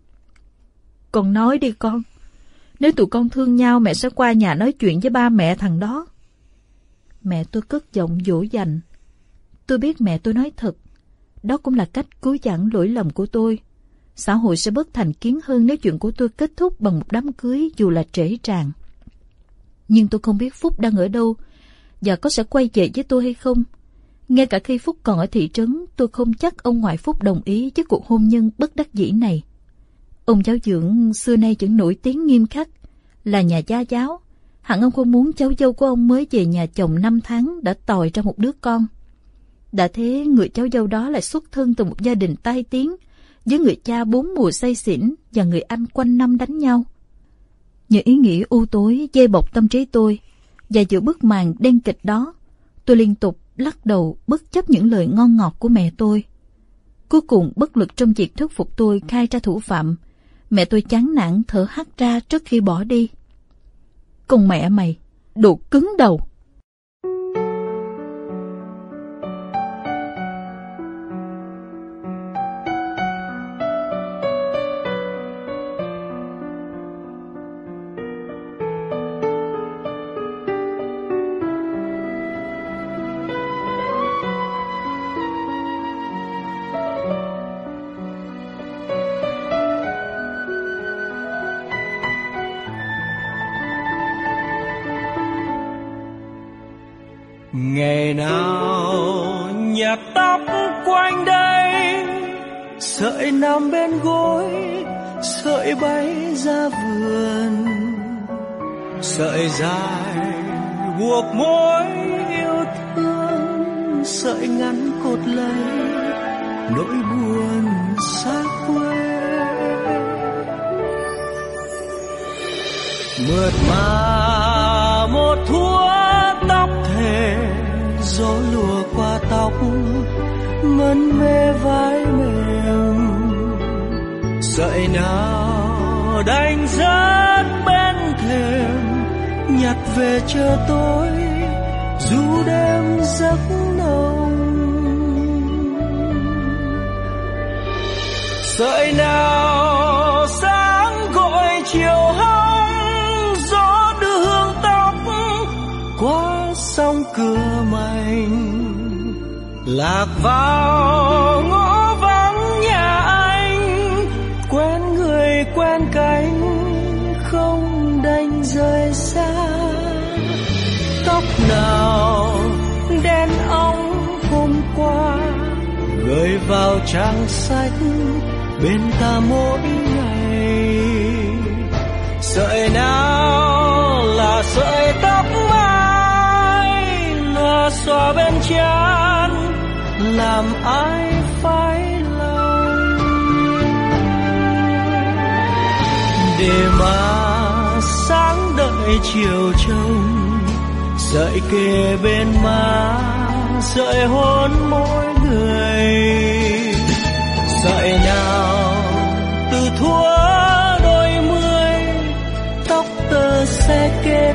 Con nói đi con. Nếu tụi con thương nhau mẹ sẽ qua nhà nói chuyện với ba mẹ thằng đó. Mẹ tôi cất giọng dỗ dành. Tôi biết mẹ tôi nói thật. Đó cũng là cách cứu giãn lỗi lầm của tôi. Xã hội sẽ bớt thành kiến hơn nếu chuyện của tôi kết thúc bằng một đám cưới dù là trễ tràng. Nhưng tôi không biết Phúc đang ở đâu và có sẽ quay về với tôi hay không. Ngay cả khi Phúc còn ở thị trấn, tôi không chắc ông ngoại Phúc đồng ý với cuộc hôn nhân bất đắc dĩ này. Ông giáo dưỡng xưa nay vẫn nổi tiếng nghiêm khắc, là nhà gia giáo. Hẳn ông không muốn cháu dâu của ông mới về nhà chồng 5 tháng đã tòi ra một đứa con. Đã thế người cháu dâu đó lại xuất thân từ một gia đình tai tiếng, với người cha bốn mùa say xỉn và người anh quanh năm đánh nhau. Những ý nghĩ u tối dây bọc tâm trí tôi, và giữa bức màn đen kịch đó, tôi liên tục lắc đầu bất chấp những lời ngon ngọt của mẹ tôi. Cuối cùng bất lực trong việc thuyết phục tôi khai ra thủ phạm, mẹ tôi chán nản thở hắt ra trước khi bỏ đi. còn mẹ mày, đồ cứng đầu! Nằm bên gối, sợi bay ra vườn. Sợi dài buộc mối yêu thương, sợi ngắn cột lấy nỗi buồn xa quê. Mượt mà một thua tóc thề, gió lùa qua tóc mân mê vai mềm sợi nào đành rớt bên thềm, nhặt về chờ tôi dù đêm giấc nồng sợi nào sáng gọi chiều hong gió đưa hương tóc qua sông cửa mành lạc vào ngõ nào đen óng hôm qua. Gửi vào trang sách bên ta mỗi ngày. Sợi nào là sợi tóc mai, là xòa bên trán, làm ai phải lòng? Để mà sáng đợi chiều trông sợi kề bên má, sợi hôn mỗi người. Sợi nào từ thua đôi mươi, tóc tơ sẽ kết